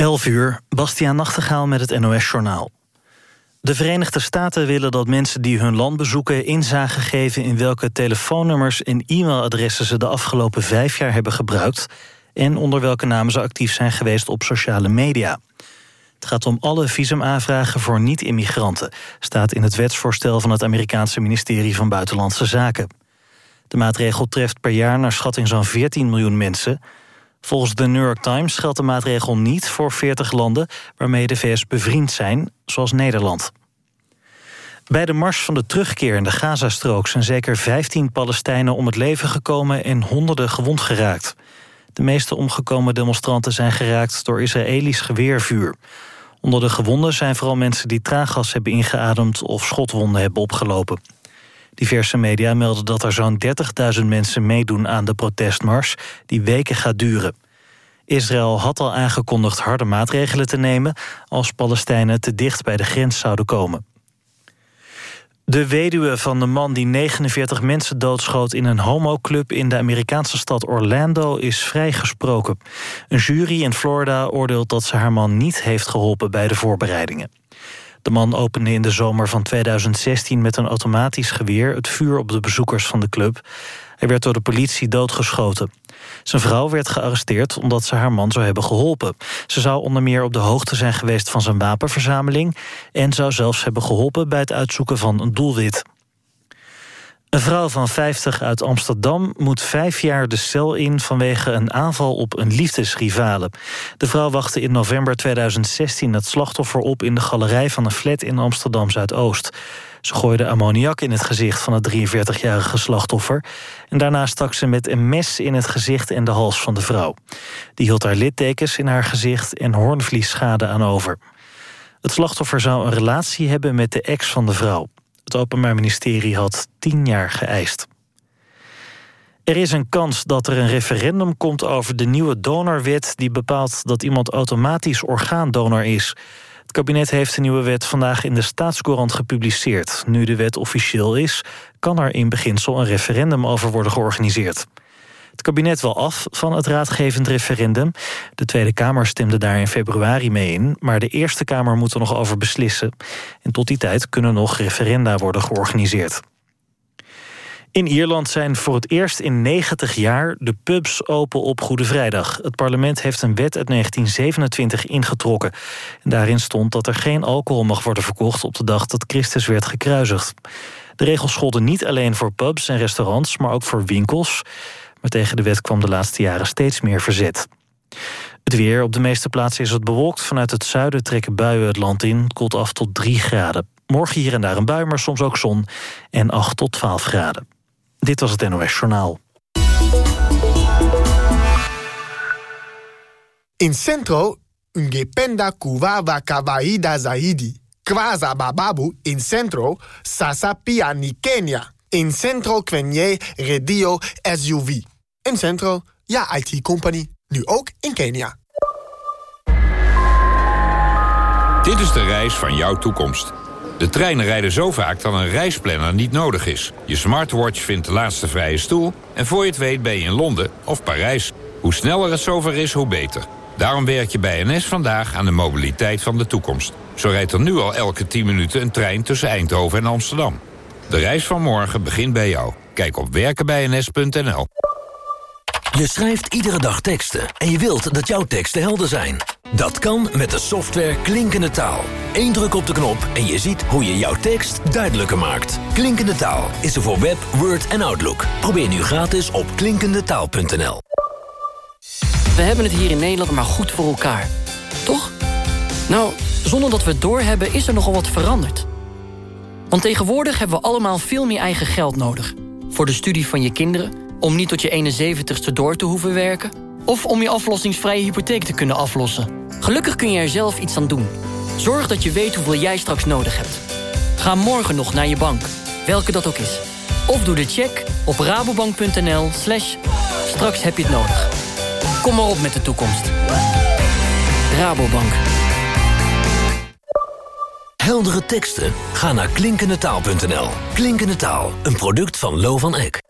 11 uur, Bastiaan Nachtegaal met het NOS-journaal. De Verenigde Staten willen dat mensen die hun land bezoeken... inzage geven in welke telefoonnummers en e-mailadressen... ze de afgelopen vijf jaar hebben gebruikt... en onder welke namen ze actief zijn geweest op sociale media. Het gaat om alle visumaanvragen voor niet-immigranten... staat in het wetsvoorstel van het Amerikaanse ministerie van Buitenlandse Zaken. De maatregel treft per jaar naar schatting zo'n 14 miljoen mensen... Volgens de New York Times geldt de maatregel niet voor 40 landen... waarmee de VS bevriend zijn, zoals Nederland. Bij de mars van de terugkeer in de Gazastrook... zijn zeker 15 Palestijnen om het leven gekomen en honderden gewond geraakt. De meeste omgekomen demonstranten zijn geraakt door Israëlisch geweervuur. Onder de gewonden zijn vooral mensen die traaggas hebben ingeademd... of schotwonden hebben opgelopen. Diverse media melden dat er zo'n 30.000 mensen meedoen aan de protestmars... die weken gaat duren. Israël had al aangekondigd harde maatregelen te nemen... als Palestijnen te dicht bij de grens zouden komen. De weduwe van de man die 49 mensen doodschoot in een homoclub in de Amerikaanse stad Orlando is vrijgesproken. Een jury in Florida oordeelt dat ze haar man niet heeft geholpen bij de voorbereidingen. De man opende in de zomer van 2016 met een automatisch geweer... het vuur op de bezoekers van de club. Hij werd door de politie doodgeschoten. Zijn vrouw werd gearresteerd omdat ze haar man zou hebben geholpen. Ze zou onder meer op de hoogte zijn geweest van zijn wapenverzameling... en zou zelfs hebben geholpen bij het uitzoeken van een doelwit. Een vrouw van 50 uit Amsterdam moet vijf jaar de cel in... vanwege een aanval op een liefdesrivale. De vrouw wachtte in november 2016 het slachtoffer op... in de galerij van een flat in Amsterdam-Zuidoost. Ze gooide ammoniak in het gezicht van het 43-jarige slachtoffer... en daarna stak ze met een mes in het gezicht en de hals van de vrouw. Die hield haar littekens in haar gezicht en hoornvliesschade aan over. Het slachtoffer zou een relatie hebben met de ex van de vrouw. Het Openbaar Ministerie had tien jaar geëist. Er is een kans dat er een referendum komt over de nieuwe donorwet... die bepaalt dat iemand automatisch orgaandonor is. Het kabinet heeft de nieuwe wet vandaag in de Staatscourant gepubliceerd. Nu de wet officieel is, kan er in beginsel een referendum over worden georganiseerd. Het kabinet wil af van het raadgevend referendum. De Tweede Kamer stemde daar in februari mee in... maar de Eerste Kamer moet er nog over beslissen. En tot die tijd kunnen nog referenda worden georganiseerd. In Ierland zijn voor het eerst in 90 jaar de pubs open op Goede Vrijdag. Het parlement heeft een wet uit 1927 ingetrokken. En daarin stond dat er geen alcohol mag worden verkocht... op de dag dat Christus werd gekruisigd. De regels scholden niet alleen voor pubs en restaurants... maar ook voor winkels. Maar tegen de wet kwam de laatste jaren steeds meer verzet. Het weer. Op de meeste plaatsen is het bewolkt. Vanuit het zuiden trekken buien het land in. Het koelt af tot 3 graden. Morgen hier en daar een bui, maar soms ook zon. En 8 tot 12 graden. Dit was het NOS Journaal. In Centro, ungependa kuwawa kawaida zaidi. Kwaza bababu in Centro, sasa pia ni Kenya. In Centro kwenye redio SUV. In Centro, ja IT-company. Nu ook in Kenia. Dit is de reis van jouw toekomst. De treinen rijden zo vaak dat een reisplanner niet nodig is. Je smartwatch vindt de laatste vrije stoel... en voor je het weet ben je in Londen of Parijs. Hoe sneller het zover is, hoe beter. Daarom werk je bij NS vandaag aan de mobiliteit van de toekomst. Zo rijdt er nu al elke 10 minuten een trein tussen Eindhoven en Amsterdam. De reis van morgen begint bij jou. Kijk op werkenbijns.nl. Je schrijft iedere dag teksten en je wilt dat jouw teksten helder zijn. Dat kan met de software Klinkende Taal. Eén druk op de knop en je ziet hoe je jouw tekst duidelijker maakt. Klinkende Taal is er voor Web, Word en Outlook. Probeer nu gratis op klinkendetaal.nl. We hebben het hier in Nederland maar goed voor elkaar. Toch? Nou, zonder dat we het doorhebben is er nogal wat veranderd. Want tegenwoordig hebben we allemaal veel meer eigen geld nodig. Voor de studie van je kinderen, om niet tot je 71ste door te hoeven werken... of om je aflossingsvrije hypotheek te kunnen aflossen. Gelukkig kun je er zelf iets aan doen. Zorg dat je weet hoeveel jij straks nodig hebt. Ga morgen nog naar je bank, welke dat ook is. Of doe de check op rabobank.nl slash straks heb je het nodig. Kom maar op met de toekomst. Rabobank. Heldere teksten? Ga naar klinkendetaal.nl. Klinkende Taal, een product van Lo van Eck.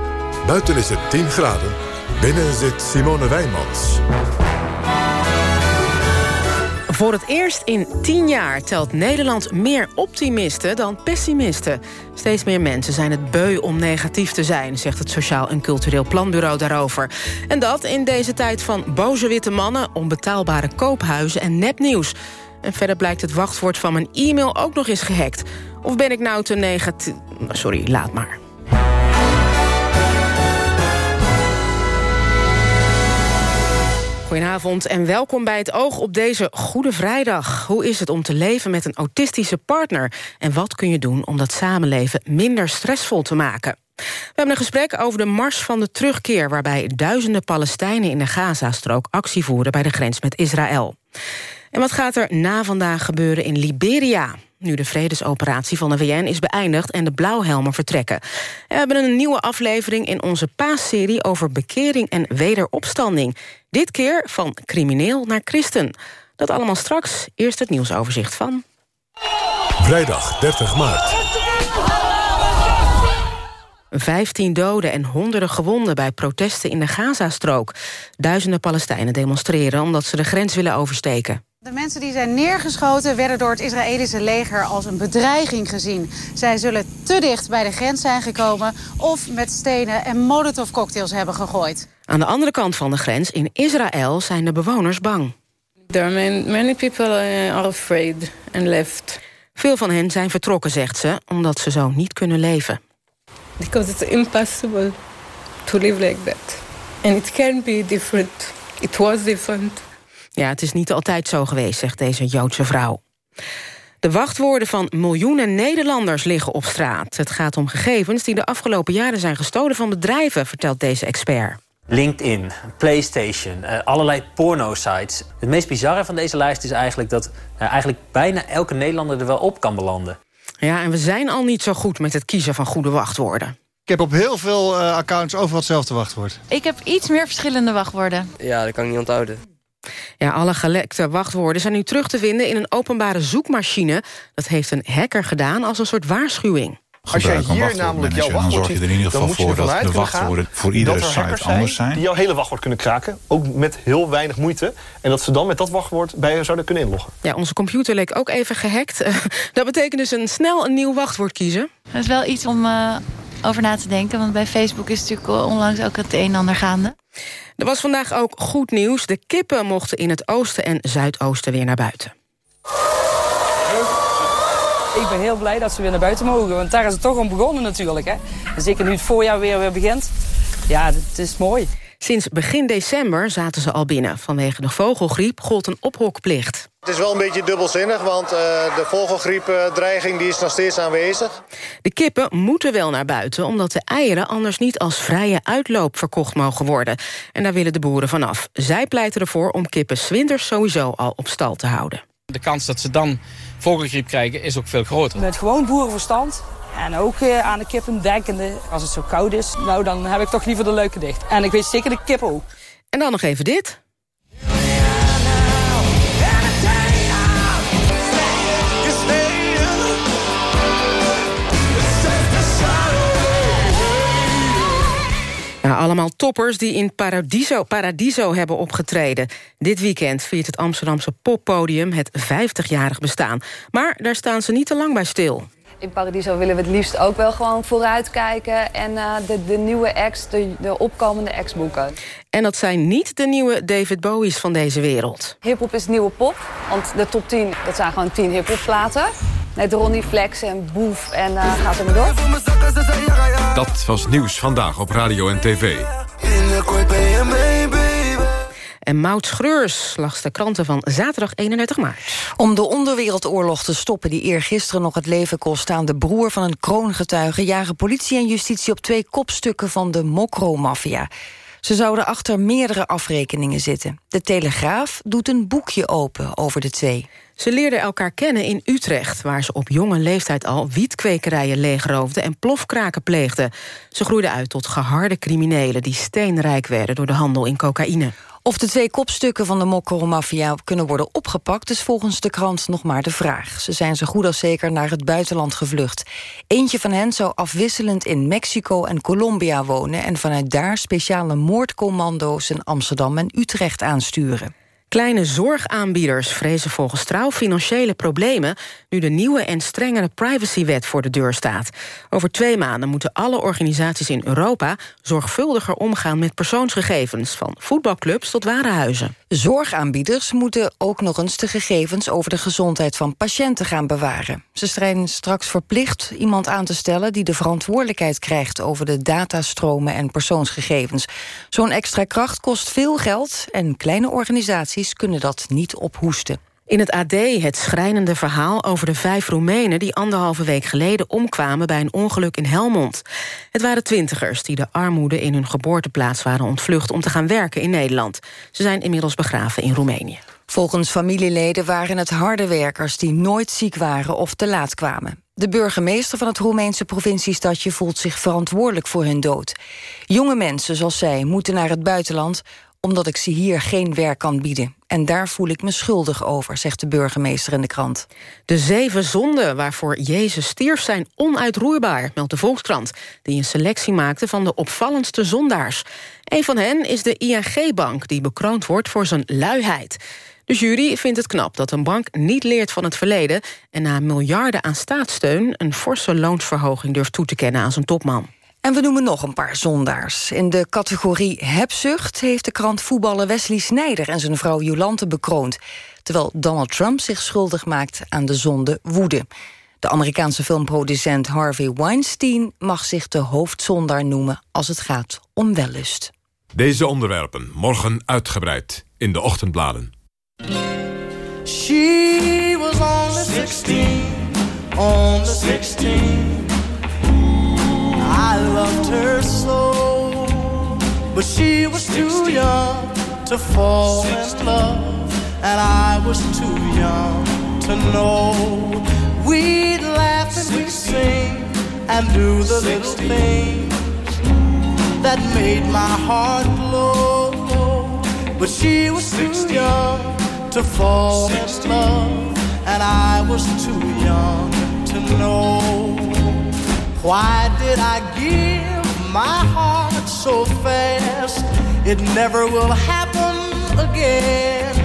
Buiten is het 10 graden, binnen zit Simone Wijnmans. Voor het eerst in tien jaar telt Nederland meer optimisten dan pessimisten. Steeds meer mensen zijn het beu om negatief te zijn... zegt het Sociaal en Cultureel Planbureau daarover. En dat in deze tijd van boze witte mannen... onbetaalbare koophuizen en nepnieuws. En verder blijkt het wachtwoord van mijn e-mail ook nog eens gehackt. Of ben ik nou te negatief... Sorry, laat maar. Goedenavond en welkom bij het Oog op deze Goede Vrijdag. Hoe is het om te leven met een autistische partner? En wat kun je doen om dat samenleven minder stressvol te maken? We hebben een gesprek over de Mars van de Terugkeer... waarbij duizenden Palestijnen in de Gazastrook actie voeren... bij de grens met Israël. En wat gaat er na vandaag gebeuren in Liberia? Nu de vredesoperatie van de VN is beëindigd en de blauwhelmen vertrekken. We hebben een nieuwe aflevering in onze paasserie over bekering en wederopstanding. Dit keer van crimineel naar christen. Dat allemaal straks. Eerst het nieuwsoverzicht van... Vrijdag 30 maart. 15 doden en honderden gewonden bij protesten in de Gazastrook. Duizenden Palestijnen demonstreren omdat ze de grens willen oversteken. De mensen die zijn neergeschoten werden door het Israëlische leger als een bedreiging gezien. Zij zullen te dicht bij de grens zijn gekomen of met stenen en molotovcocktails hebben gegooid. Aan de andere kant van de grens, in Israël, zijn de bewoners bang. There are many, many people uh, are afraid and left. Veel van hen zijn vertrokken, zegt ze, omdat ze zo niet kunnen leven. Because it's impossible to live like that. And it can be different. It was different. Ja, het is niet altijd zo geweest, zegt deze Joodse vrouw. De wachtwoorden van miljoenen Nederlanders liggen op straat. Het gaat om gegevens die de afgelopen jaren zijn gestolen van bedrijven, vertelt deze expert. LinkedIn, PlayStation, uh, allerlei porno-sites. Het meest bizarre van deze lijst is eigenlijk dat uh, eigenlijk bijna elke Nederlander er wel op kan belanden. Ja, en we zijn al niet zo goed met het kiezen van goede wachtwoorden. Ik heb op heel veel uh, accounts overal hetzelfde wachtwoord. Ik heb iets meer verschillende wachtwoorden. Ja, dat kan ik niet onthouden. Ja, alle gelekte wachtwoorden zijn nu terug te vinden in een openbare zoekmachine. Dat heeft een hacker gedaan als een soort waarschuwing. Als jij hier namelijk jouw wachtwoord dan zorg je er in ieder geval voor dat de wachtwoorden voor iedere site anders zijn. Die jouw hele wachtwoord kunnen kraken, ook met heel weinig moeite. En dat ze dan met dat wachtwoord bij je zouden kunnen inloggen. Ja, onze computer leek ook even gehackt. dat betekent dus een snel een nieuw wachtwoord kiezen. Dat is wel iets om uh, over na te denken, want bij Facebook is natuurlijk onlangs ook het een en ander gaande. Er was vandaag ook goed nieuws. De kippen mochten in het oosten en zuidoosten weer naar buiten. Ik ben heel blij dat ze weer naar buiten mogen, want daar is het toch om begonnen natuurlijk. Hè? En zeker nu het voorjaar weer, weer begint. Ja, het is mooi. Sinds begin december zaten ze al binnen. Vanwege de vogelgriep gold een ophokplicht. Het is wel een beetje dubbelzinnig, want uh, de vogelgriepdreiging die is nog steeds aanwezig. De kippen moeten wel naar buiten, omdat de eieren anders niet als vrije uitloop verkocht mogen worden. En daar willen de boeren vanaf. Zij pleiten ervoor om kippen zwinters sowieso al op stal te houden. De kans dat ze dan vogelgriep krijgen is ook veel groter. Met gewoon boerenverstand en ook uh, aan de kippen denkende, als het zo koud is, nou dan heb ik toch liever de leuke dicht. En ik weet zeker de kippen ook. En dan nog even dit. Allemaal toppers die in Paradiso, Paradiso hebben opgetreden. Dit weekend viert het Amsterdamse poppodium het 50-jarig bestaan. Maar daar staan ze niet te lang bij stil. In Paradiso willen we het liefst ook wel gewoon vooruitkijken... en uh, de, de nieuwe acts, de, de opkomende acts boeken. En dat zijn niet de nieuwe David Bowie's van deze wereld. Hip-hop is nieuwe pop, want de top 10, dat zijn gewoon 10 hip-hop platen. Met Ronnie Flex en Boef en uh, gaat er maar door. Dat was nieuws vandaag op radio en tv. En Maud Schreurs las de kranten van zaterdag 31 maart. Om de onderwereldoorlog te stoppen die eergisteren nog het leven kostte... aan de broer van een kroongetuige... jagen politie en justitie op twee kopstukken van de Mokro-maffia. Ze zouden achter meerdere afrekeningen zitten. De Telegraaf doet een boekje open over de twee. Ze leerden elkaar kennen in Utrecht... waar ze op jonge leeftijd al wietkwekerijen leegroofden... en plofkraken pleegden. Ze groeiden uit tot geharde criminelen... die steenrijk werden door de handel in cocaïne. Of de twee kopstukken van de Mokro-maffia kunnen worden opgepakt... is volgens de krant nog maar de vraag. Ze zijn zo goed als zeker naar het buitenland gevlucht. Eentje van hen zou afwisselend in Mexico en Colombia wonen... en vanuit daar speciale moordcommando's in Amsterdam en Utrecht aansturen. Kleine zorgaanbieders vrezen volgens Trouw financiële problemen... nu de nieuwe en strengere privacywet voor de deur staat. Over twee maanden moeten alle organisaties in Europa... zorgvuldiger omgaan met persoonsgegevens... van voetbalclubs tot warenhuizen. Zorgaanbieders moeten ook nog eens de gegevens... over de gezondheid van patiënten gaan bewaren. Ze zijn straks verplicht iemand aan te stellen... die de verantwoordelijkheid krijgt over de datastromen en persoonsgegevens. Zo'n extra kracht kost veel geld en kleine organisaties kunnen dat niet ophoesten. In het AD het schrijnende verhaal over de vijf Roemenen... die anderhalve week geleden omkwamen bij een ongeluk in Helmond. Het waren twintigers die de armoede in hun geboorteplaats waren ontvlucht... om te gaan werken in Nederland. Ze zijn inmiddels begraven in Roemenië. Volgens familieleden waren het harde werkers die nooit ziek waren of te laat kwamen. De burgemeester van het Roemeense provinciestadje voelt zich verantwoordelijk voor hun dood. Jonge mensen zoals zij moeten naar het buitenland omdat ik ze hier geen werk kan bieden. En daar voel ik me schuldig over, zegt de burgemeester in de krant. De zeven zonden waarvoor Jezus stierf zijn onuitroeibaar, meldt de Volkskrant... die een selectie maakte van de opvallendste zondaars. Een van hen is de ING-bank, die bekroond wordt voor zijn luiheid. De jury vindt het knap dat een bank niet leert van het verleden... en na miljarden aan staatssteun een forse loonsverhoging durft toe te kennen aan zijn topman. En we noemen nog een paar zondaars. In de categorie hebzucht heeft de krant voetballer Wesley Snijder... en zijn vrouw Jolante bekroond. Terwijl Donald Trump zich schuldig maakt aan de zonde woede. De Amerikaanse filmproducent Harvey Weinstein... mag zich de hoofdzondaar noemen als het gaat om wellust. Deze onderwerpen morgen uitgebreid in de ochtendbladen. She was on the 16, on the 16. I loved her so, but she was too young to fall in love, and I was too young to know. We'd laugh and we'd sing and do the little things that made my heart glow. But she was too young to fall in love, and I was too young to know. Why did I give my heart so fast? It never will happen again.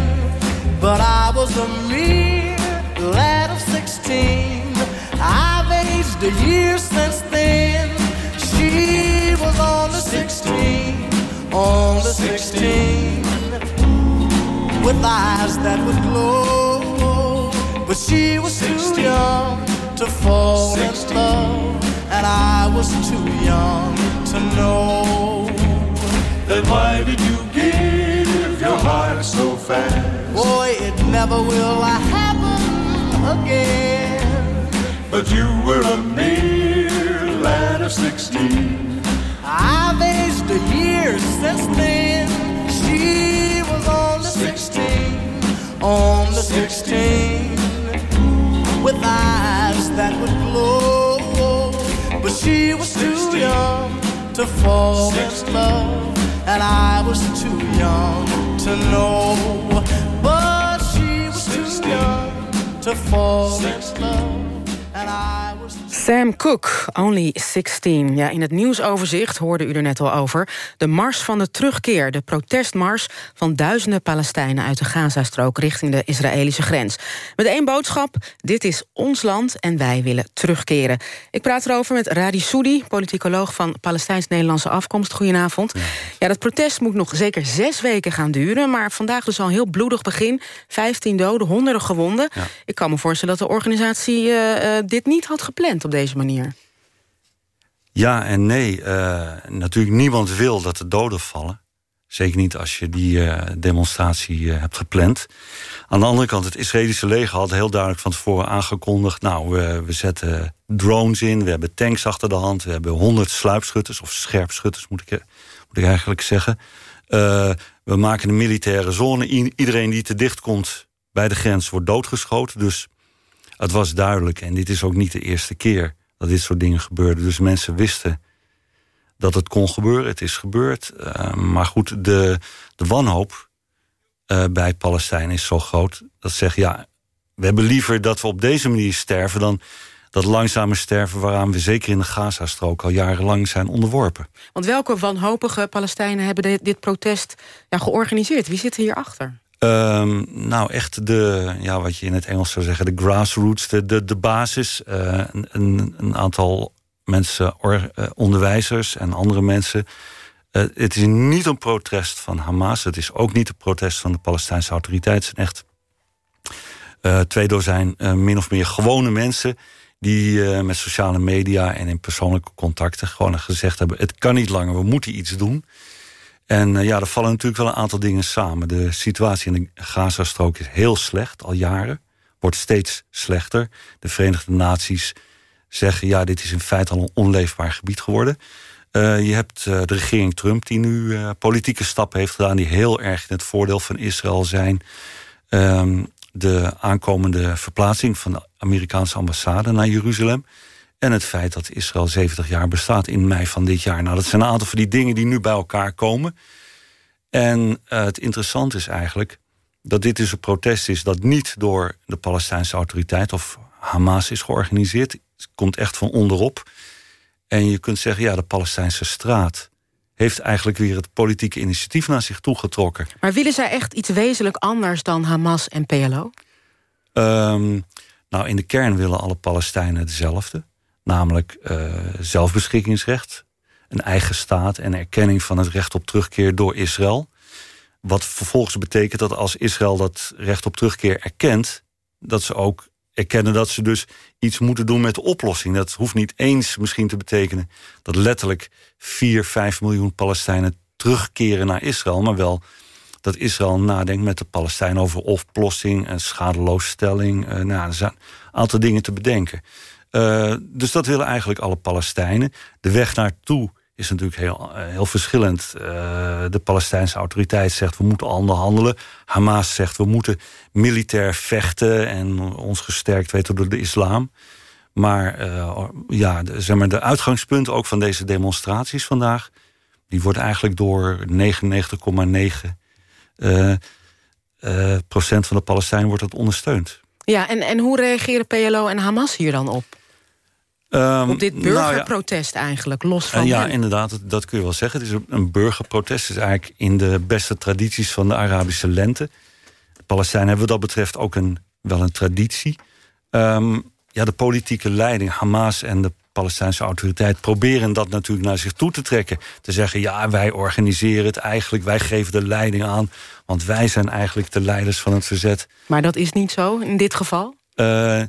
But I was a mere lad of 16. I've aged a year since then. She was on the 16, on the 16, with eyes that would glow. But she was too young to fall in love and I was too young to know. Then why did you give your heart so fast? Boy, it never will happen again. But you were a mere lad of sixteen. I've aged a year since then. She was on the sixteen, on the sixteen, with eyes that would glow she was too young to fall in love, and I was too young to know. But she was too young to fall in love, and I. Sam Cooke, Only 16. Ja, in het nieuwsoverzicht hoorde u er net al over. De Mars van de Terugkeer, de protestmars... van duizenden Palestijnen uit de Gazastrook... richting de Israëlische grens. Met één boodschap, dit is ons land en wij willen terugkeren. Ik praat erover met Radi Soudi, politicoloog van Palestijns-Nederlandse afkomst. Goedenavond. Ja, dat protest moet nog zeker zes weken gaan duren... maar vandaag dus al een heel bloedig begin. 15 doden, honderden gewonden. Ik kan me voorstellen dat de organisatie uh, uh, dit niet had gepland op deze manier? Ja en nee. Uh, natuurlijk niemand wil dat er doden vallen. Zeker niet als je die uh, demonstratie uh, hebt gepland. Aan de andere kant, het Israëlische leger had heel duidelijk van tevoren aangekondigd... nou, we, we zetten drones in, we hebben tanks achter de hand... we hebben honderd sluipschutters, of scherpschutters moet ik, moet ik eigenlijk zeggen. we maken een militaire zone. iedereen die te dicht komt bij de grens wordt doodgeschoten. Dus het was duidelijk, en dit is ook niet de eerste keer dat dit soort dingen gebeurden. Dus mensen wisten dat het kon gebeuren. Het is gebeurd. Uh, maar goed, de, de wanhoop uh, bij Palestijnen is zo groot... dat ze zeggen, ja, we hebben liever dat we op deze manier sterven... dan dat langzame sterven waaraan we zeker in de Gazastrook... al jarenlang zijn onderworpen. Want welke wanhopige Palestijnen hebben dit, dit protest ja, georganiseerd? Wie zit hierachter? Um, nou, echt de, ja, wat je in het Engels zou zeggen, de grassroots, de, de, de basis. Uh, een, een, aantal mensen, uh, onderwijzers en andere mensen. Uh, het is niet een protest van Hamas. Het is ook niet een protest van de Palestijnse autoriteit. Het zijn echt twee dozijn min of meer gewone mensen... die met sociale media en in persoonlijke contacten gewoon gezegd hebben... het kan niet langer, we moeten iets doen... En uh, ja, er vallen natuurlijk wel een aantal dingen samen. De situatie in de Gazastrook is heel slecht, al jaren. Wordt steeds slechter. De Verenigde Naties zeggen... ja, dit is in feite al een onleefbaar gebied geworden. Uh, je hebt uh, de regering Trump die nu politieke stappen heeft gedaan... die heel erg in het voordeel van Israël zijn. Um, de aankomende verplaatsing van de Amerikaanse ambassade naar Jeruzalem... En het feit dat Israël 70 jaar bestaat in mei van dit jaar. Nou, dat zijn een aantal van die dingen die nu bij elkaar komen. En uh, het interessante is eigenlijk dat dit dus een protest is... dat niet door de Palestijnse autoriteit of Hamas is georganiseerd. Het komt echt van onderop. En je kunt zeggen, ja, de Palestijnse straat heeft eigenlijk weer het politieke initiatief naar zich toegetrokken. Maar willen zij echt iets wezenlijk anders dan Hamas en PLO? Um, ehm, nou, in de kern willen alle Palestijnen hetzelfde. Namelijk uh, zelfbeschikkingsrecht, een eigen staat en erkenning van het recht op terugkeer door Israël. Wat vervolgens betekent dat als Israël dat recht op terugkeer erkent, dat ze ook erkennen dat ze dus iets moeten doen met de oplossing. Dat hoeft niet eens misschien te betekenen dat letterlijk 4, 5 miljoen Palestijnen terugkeren naar Israël, maar wel dat Israël nadenkt met de Palestijnen over oplossing en schadeloosstelling. Uh, nou, er zijn een aantal dingen te bedenken. Uh, dus dat willen eigenlijk alle Palestijnen. De weg naartoe is natuurlijk heel, uh, heel verschillend. Uh, de Palestijnse autoriteit zegt we moeten onderhandelen. Hamas zegt we moeten militair vechten en ons gesterkt weten door de islam. Maar ja, de, zeg maar, de uitgangspunt ook van deze demonstraties vandaag... die wordt eigenlijk door 99,9 procent van de Palestijnen wordt dat ondersteund. Ja, en, en hoe reageren PLO en Hamas hier dan op? Um, op dit nou burgerprotest nou ja, eigenlijk, los van... ja, inderdaad, dat, kun je wel zeggen. Het is een burgerprotest. Het is eigenlijk in de beste tradities van de Arabische lente. De Palestijnen hebben wat dat betreft ook een, wel een traditie. Um, ja, de politieke leiding, Hamas en de Palestijnse autoriteit... proberen dat natuurlijk naar zich toe te trekken. Te zeggen, ja, wij organiseren het eigenlijk, wij geven de leiding aan... want wij zijn eigenlijk de leiders van het verzet. Maar dat is niet zo in dit geval? Uh,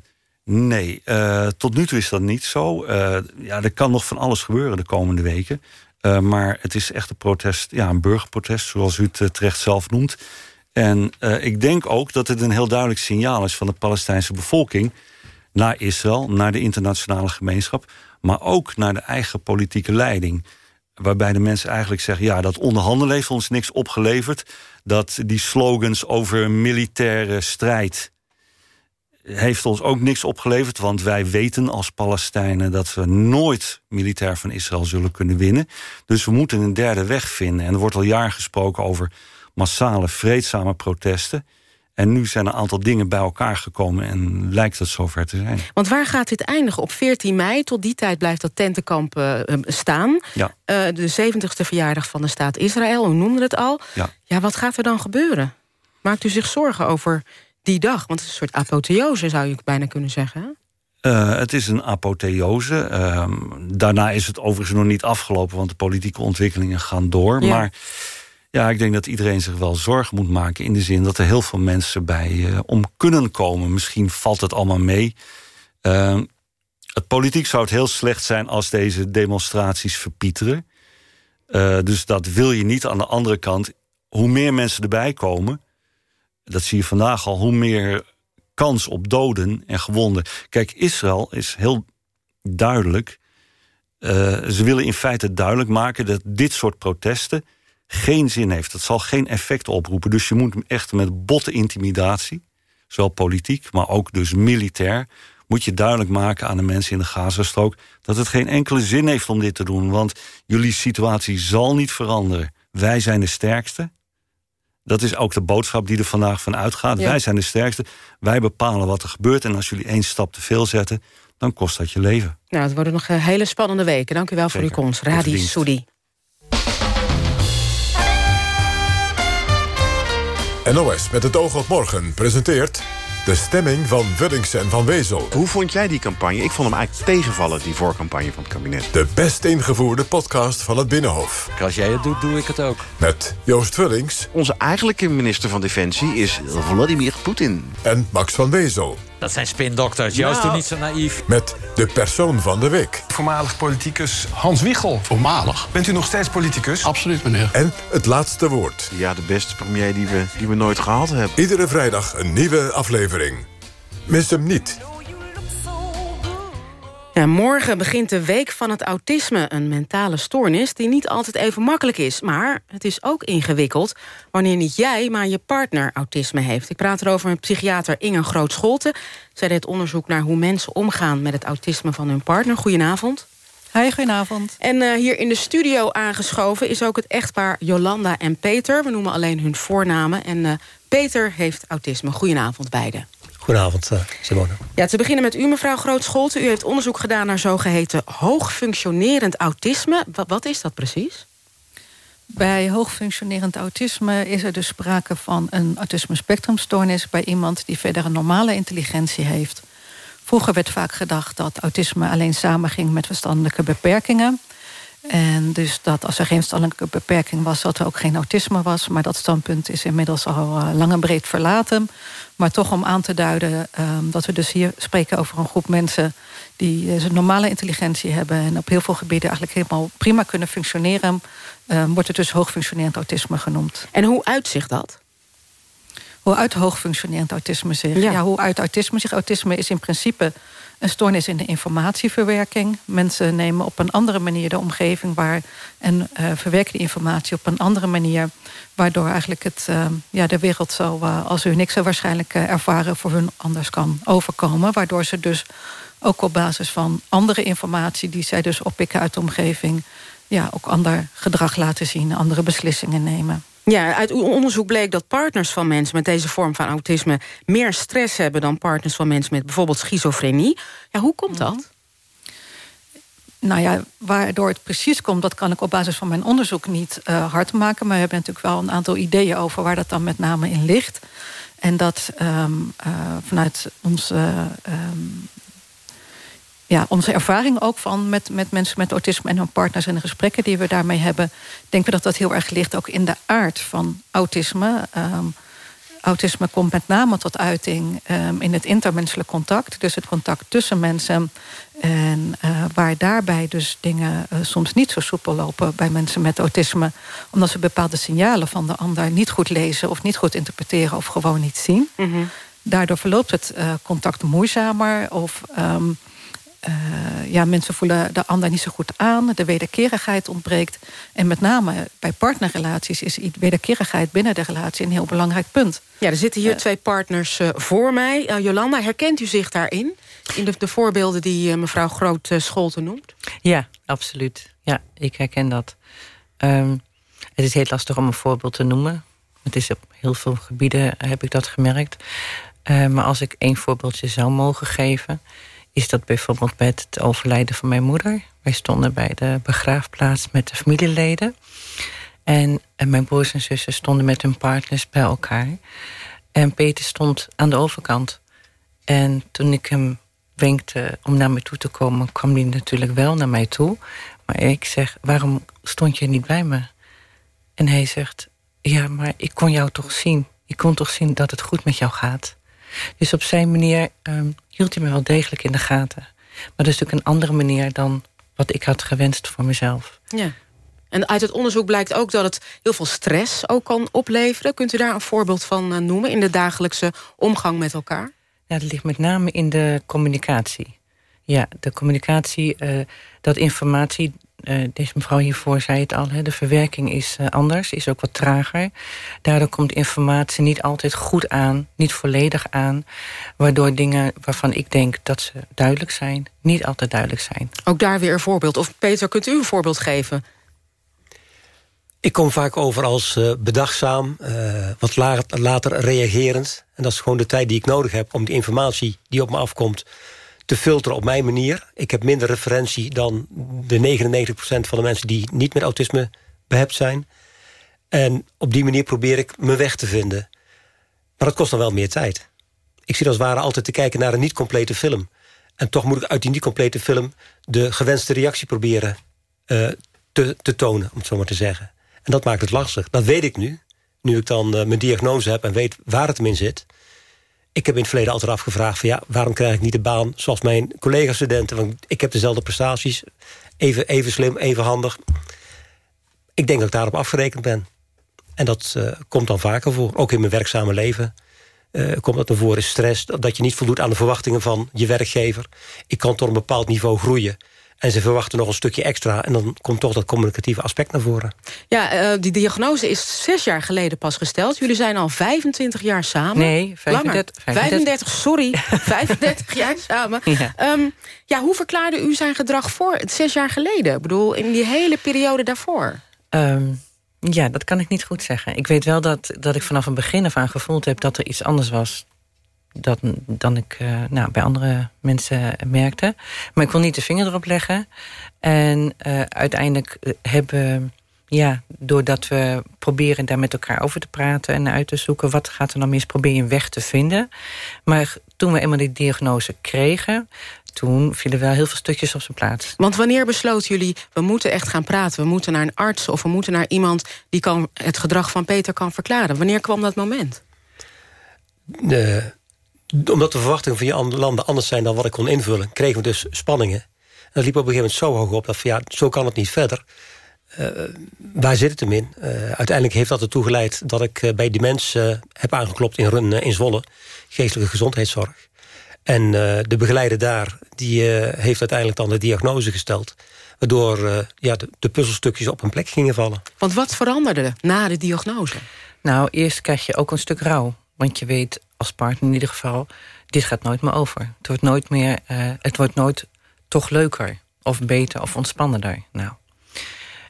Nee, uh, tot nu toe is dat niet zo. Uh, ja, er kan nog van alles gebeuren de komende weken. Uh, maar het is echt een protest, ja, een burgerprotest, zoals u het terecht zelf noemt. En ik denk ook dat het een heel duidelijk signaal is van de Palestijnse bevolking naar Israël, naar de internationale gemeenschap, maar ook naar de eigen politieke leiding. Waarbij de mensen eigenlijk zeggen: ja, dat onderhandelen heeft ons niks opgeleverd. Dat die slogans over militaire strijd heeft ons ook niks opgeleverd, want wij weten als Palestijnen dat we nooit militair van Israël zullen kunnen winnen. Dus we moeten een derde weg vinden. En er wordt al jaren gesproken over massale vreedzame protesten. En nu zijn een aantal dingen bij elkaar gekomen en lijkt het zover te zijn. Want waar gaat dit eindigen? Op 14 mei, tot die tijd blijft dat tentenkamp uh, staan. Ja. Uh, de 70ste verjaardag van de staat Israël, u noemde het al. Ja. ja, wat gaat er dan gebeuren? Maakt u zich zorgen over die dag? Want het is een soort apotheose, zou je bijna kunnen zeggen. Uh, het is een apotheose. Uh, daarna is het overigens nog niet afgelopen... want de politieke ontwikkelingen gaan door. Ja. Maar ja, ik denk dat iedereen zich wel zorgen moet maken... in de zin dat er heel veel mensen bij uh, om kunnen komen. Misschien valt het allemaal mee. Uh, het politiek zou het heel slecht zijn als deze demonstraties verpieteren. Uh, dus dat wil je niet. Aan de andere kant, hoe meer mensen erbij komen... dat zie je vandaag al, hoe meer kans op doden en gewonden. Kijk, Israël is heel duidelijk... Uh, ze willen in feite duidelijk maken dat dit soort protesten geen zin heeft. Het zal geen effect oproepen. Dus je moet echt met botte intimidatie, zowel politiek, maar ook dus militair, moet je duidelijk maken aan de mensen in de Gazastrook dat het geen enkele zin heeft om dit te doen. Want jullie situatie zal niet veranderen. Wij zijn de sterkste. Dat is ook de boodschap die er vandaag van uitgaat. Ja. Wij zijn de sterkste. Wij bepalen wat er gebeurt. En als jullie één stap te veel zetten, dan kost dat je leven. Nou, het worden nog hele spannende weken. Dank u wel voor uw komst. Radi. Soudi. NOS met het oog op morgen presenteert... de stemming van Wuddings en Van Wezel. Hoe vond jij die campagne? Ik vond hem eigenlijk tegenvallen, die voorcampagne van het kabinet. De best ingevoerde podcast van het Binnenhof. Als jij het doet, doe ik het ook. Met Joost Vullings Onze eigenlijke minister van Defensie is Vladimir Poetin. en Max van Wezel. Dat zijn spindokters. Joost, Nou. doe niet zo naïef. Met de persoon van de week. Voormalig politicus Hans Wiegel. Voormalig? Bent u nog steeds politicus? Absoluut, meneer. En het laatste woord. Ja, de beste premier die we, die we nooit gehad hebben. Iedere vrijdag een nieuwe aflevering. Mis hem niet. Morgen begint de Week van het Autisme, een mentale stoornis... die niet altijd even makkelijk is, maar het is ook ingewikkeld... wanneer niet jij, maar je partner autisme heeft. Ik praat erover met psychiater Inge Groot-Scholten. Zij deed onderzoek naar hoe mensen omgaan met het autisme van hun partner. Goedenavond. Hi, goedenavond. En uh, hier in de studio aangeschoven is ook het echtpaar Jolanda en Peter. We noemen alleen hun voornamen. En uh, Peter heeft autisme. Goedenavond beiden. Goedenavond, uh, Simone. Ja, te beginnen met u, mevrouw Grootscholte. U heeft onderzoek gedaan naar zogeheten hoogfunctionerend autisme. Wat, wat is dat precies? Bij hoogfunctionerend autisme is er dus sprake van een autisme-spectrumstoornis... bij iemand die verder een normale intelligentie heeft. Vroeger werd vaak gedacht dat autisme alleen samenging met verstandelijke beperkingen. En dus dat als er geen verstandelijke beperking was... dat er ook geen autisme was. Maar dat standpunt is inmiddels al uh, lang en breed verlaten. Maar toch om aan te duiden uh, dat we dus hier spreken over een groep mensen... die een normale intelligentie hebben... en op heel veel gebieden eigenlijk helemaal prima kunnen functioneren... wordt het dus hoogfunctionerend autisme genoemd. En hoe uitzicht dat? Hoe uit hoogfunctionerend autisme zich? Ja. ja, hoe uit autisme zich? Autisme is in principe een stoornis in de informatieverwerking. Mensen nemen op een andere manier de omgeving waar... en uh, verwerken die informatie op een andere manier... waardoor eigenlijk het, uh, ja, de wereld zo, uh, als u niks zo waarschijnlijk ervaren... voor hun anders kan overkomen. Waardoor ze dus ook op basis van andere informatie... die zij dus oppikken uit de omgeving... Ja, ook ander gedrag laten zien, andere beslissingen nemen. Ja, uit uw onderzoek bleek dat partners van mensen met deze vorm van autisme meer stress hebben dan partners van mensen met bijvoorbeeld schizofrenie. Ja, hoe komt dat? Nou ja, waardoor het precies komt, dat kan ik op basis van mijn onderzoek niet uh, hard maken. Maar we hebben natuurlijk wel een aantal ideeën over waar dat dan met name in ligt. En dat um, uh, vanuit onze, um, ja, onze ervaring ook van met, met mensen met autisme en hun partners en de gesprekken die we daarmee hebben, denken we dat dat heel erg ligt ook in de aard van autisme. Um, autisme komt met name tot uiting um, in het intermenselijk contact. Dus het contact tussen mensen. En uh, waar daarbij dus dingen uh, soms niet zo soepel lopen bij mensen met autisme. Omdat ze bepaalde signalen van de ander niet goed lezen of niet goed interpreteren of gewoon niet zien. Mm -hmm. Daardoor verloopt het uh, contact moeizamer of. Um, uh, ja, mensen voelen de ander niet zo goed aan. De wederkerigheid ontbreekt. En met name bij partnerrelaties is wederkerigheid binnen de relatie een heel belangrijk punt. Ja, er zitten hier uh, twee partners uh, voor mij. Jolanda, herkent u zich daarin? In de, de voorbeelden die mevrouw Groot-Scholten noemt? Ja, absoluut. Ja, ik herken dat. Um, het is heel lastig om een voorbeeld te noemen. Het is op heel veel gebieden heb ik dat gemerkt. Uh, maar als ik één voorbeeldje zou mogen geven... is dat bijvoorbeeld bij het overlijden van mijn moeder. Wij stonden bij de begraafplaats met de familieleden. En, en mijn broers en zussen stonden met hun partners bij elkaar. En Peter stond aan de overkant. En toen ik hem wenkte om naar me toe te komen... kwam hij natuurlijk wel naar mij toe. Maar ik zeg, waarom stond je niet bij me? En hij zegt, ja, maar ik kon jou toch zien. Ik kon toch zien dat het goed met jou gaat. Dus op zijn manier um, hield hij me wel degelijk in de gaten. Maar dat is natuurlijk een andere manier dan wat ik had gewenst voor mezelf. Ja. En uit het onderzoek blijkt ook dat het heel veel stress ook kan opleveren. Kunt u daar een voorbeeld van uh, noemen in de dagelijkse omgang met elkaar? Ja, dat ligt met name in de communicatie. Ja, de communicatie, uh, dat informatie uh, deze mevrouw hiervoor zei het al, hè, de verwerking is uh, anders, is ook wat trager. Daardoor komt informatie niet altijd goed aan, niet volledig aan. Waardoor dingen waarvan ik denk dat ze duidelijk zijn, niet altijd duidelijk zijn. Ook daar weer een voorbeeld. Of Peter, kunt u een voorbeeld geven? Ik kom vaak over als uh, bedachtzaam, wat later reagerend. En dat is gewoon de tijd die ik nodig heb om die informatie die op me afkomt te filteren op mijn manier. Ik heb minder referentie dan de 99% van de mensen... die niet met autisme behept zijn. En op die manier probeer ik mijn weg te vinden. Maar dat kost dan wel meer tijd. Ik zit als het ware altijd te kijken naar een niet-complete film. En toch moet ik uit die niet-complete film... de gewenste reactie proberen uh, te, te tonen, om het zo maar te zeggen. En dat maakt het lastig. Dat weet ik nu. Nu ik dan uh, mijn diagnose heb en weet waar het hem in zit ik heb in het verleden altijd afgevraagd... Van, ja, waarom krijg ik niet de baan zoals mijn collega-studenten? Want ik heb dezelfde prestaties. Even, even slim, even handig. Ik denk dat ik daarop afgerekend ben. En dat uh, komt dan vaker voor. Ook in mijn werkzame leven uh, komt dat naar voren. Stress, dat je niet voldoet aan de verwachtingen van je werkgever. Ik kan tot een bepaald niveau groeien. En ze verwachten nog een stukje extra. En dan komt toch dat communicatieve aspect naar voren. Ja, uh, die diagnose is zes jaar geleden pas gesteld. Jullie zijn al 25 jaar samen. Nee, 35. 35, sorry. 35 jaar samen. Ja. Um, ja, hoe verklaarde u zijn gedrag voor zes jaar geleden? Ik bedoel, in die hele periode daarvoor. Um, ja, dat kan ik niet goed zeggen. Ik weet wel dat, dat ik vanaf het begin af aan gevoeld heb... dat er iets anders was dat, dan ik uh, nou, bij andere mensen merkte. Maar ik kon niet de vinger erop leggen. En uh, uiteindelijk hebben, ja, doordat we proberen daar met elkaar over te praten... en uit te zoeken wat gaat er nou mis, probeer je een weg te vinden. Maar toen we eenmaal die diagnose kregen toen vielen wel heel veel stukjes op zijn plaats. Want wanneer besloten jullie, we moeten echt gaan praten... we moeten naar een arts of we moeten naar iemand... die kan het gedrag van Peter kan verklaren? Wanneer kwam dat moment? De, omdat de verwachtingen van je landen anders zijn dan wat ik kon invullen... kregen we dus spanningen. En dat liep op een gegeven moment zo hoog op... dat van, ja, zo kan het niet verder. Uh, waar zit het hem in? Uh, uiteindelijk heeft dat ertoe geleid dat ik uh, bij Demens heb aangeklopt in, in Zwolle. Geestelijke gezondheidszorg. En de begeleider daar die, heeft uiteindelijk dan de diagnose gesteld. Waardoor ja, de, de, puzzelstukjes op een plek gingen vallen. Want wat veranderde na de diagnose? Nou, eerst krijg je ook een stuk rouw. Want je weet als partner in ieder geval... dit gaat nooit meer over. Het wordt nooit meer, uh, het wordt nooit toch leuker. Of beter of ontspannender. Nou.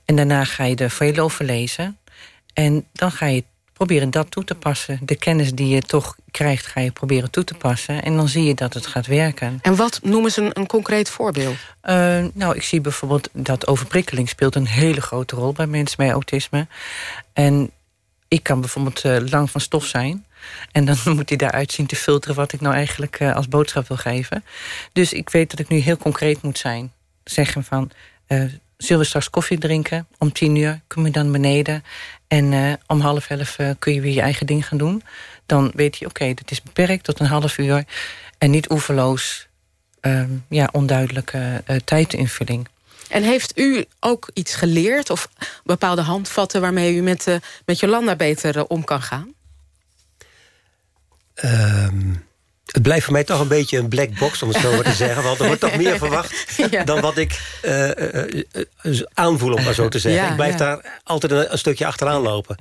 En daarna ga je er veel over lezen. En dan ga je proberen dat toe te passen. De kennis die je toch krijgt, ga je proberen toe te passen. En dan zie je dat het gaat werken. En wat noemen ze een, een concreet voorbeeld? Uh, nou, ik zie bijvoorbeeld dat overprikkeling speelt een hele grote rol... bij mensen met autisme. En ik kan bijvoorbeeld uh, lang van stof zijn... En dan moet hij daaruit zien te filteren wat ik nou eigenlijk uh, als boodschap wil geven. Dus ik weet dat ik nu heel concreet moet zijn. Zeggen van, uh, zullen we straks koffie drinken? Om tien uur kom je dan beneden. En uh, om half elf kun je weer je eigen ding gaan doen. Dan weet hij, oké, dit is beperkt tot een half uur. En niet oeverloos, ehm, ja, onduidelijke tijdinvulling. En heeft u ook iets geleerd of bepaalde handvatten... waarmee u met, met Jolanda beter om kan gaan? Um, het blijft voor mij toch een beetje een black box, om het zo maar te zeggen. Want er wordt toch meer verwacht ja. dan wat ik uh, uh, uh, aanvoel, om maar zo te zeggen. Ja, ik blijf ja. daar altijd een, een, stukje achteraan lopen.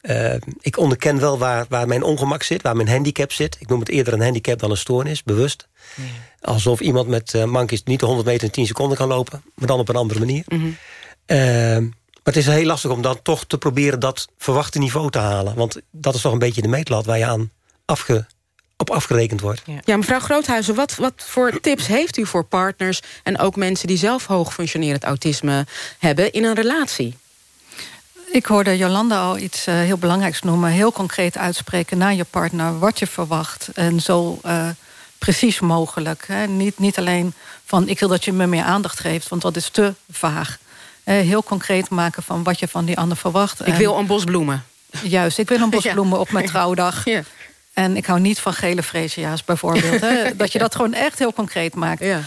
Ehm, ik onderken wel waar, waar mijn ongemak zit, waar mijn handicap zit. Ik noem het eerder een handicap dan een stoornis, bewust. Alsof iemand met mankis niet de 100 meter in 10 seconden kan lopen. Maar dan op een andere manier. Mm -hmm. Maar het is heel lastig om dan toch te proberen dat verwachte niveau te halen. Want dat is toch een beetje de meetlat waar je aan afge, op afgerekend wordt. Ja, mevrouw Groothuizen, wat, wat voor tips heeft u voor partners... en ook mensen die zelf hoog functionerend autisme hebben in een relatie? Ik hoorde Jolanda al iets uh, heel belangrijks noemen. Heel concreet uitspreken naar je partner wat je verwacht. En zo uh, precies mogelijk. Hè. Niet, niet alleen van ik wil dat je me meer aandacht geeft, want dat is te vaag. Uh, heel concreet maken van wat je van die ander verwacht. Ik wil een bos bloemen. Juist, ik wil een bos ja. bloemen op mijn trouwdag. Ja. En ik hou niet van gele freesia's bijvoorbeeld. hè. Dat je dat gewoon echt heel concreet maakt. Ja.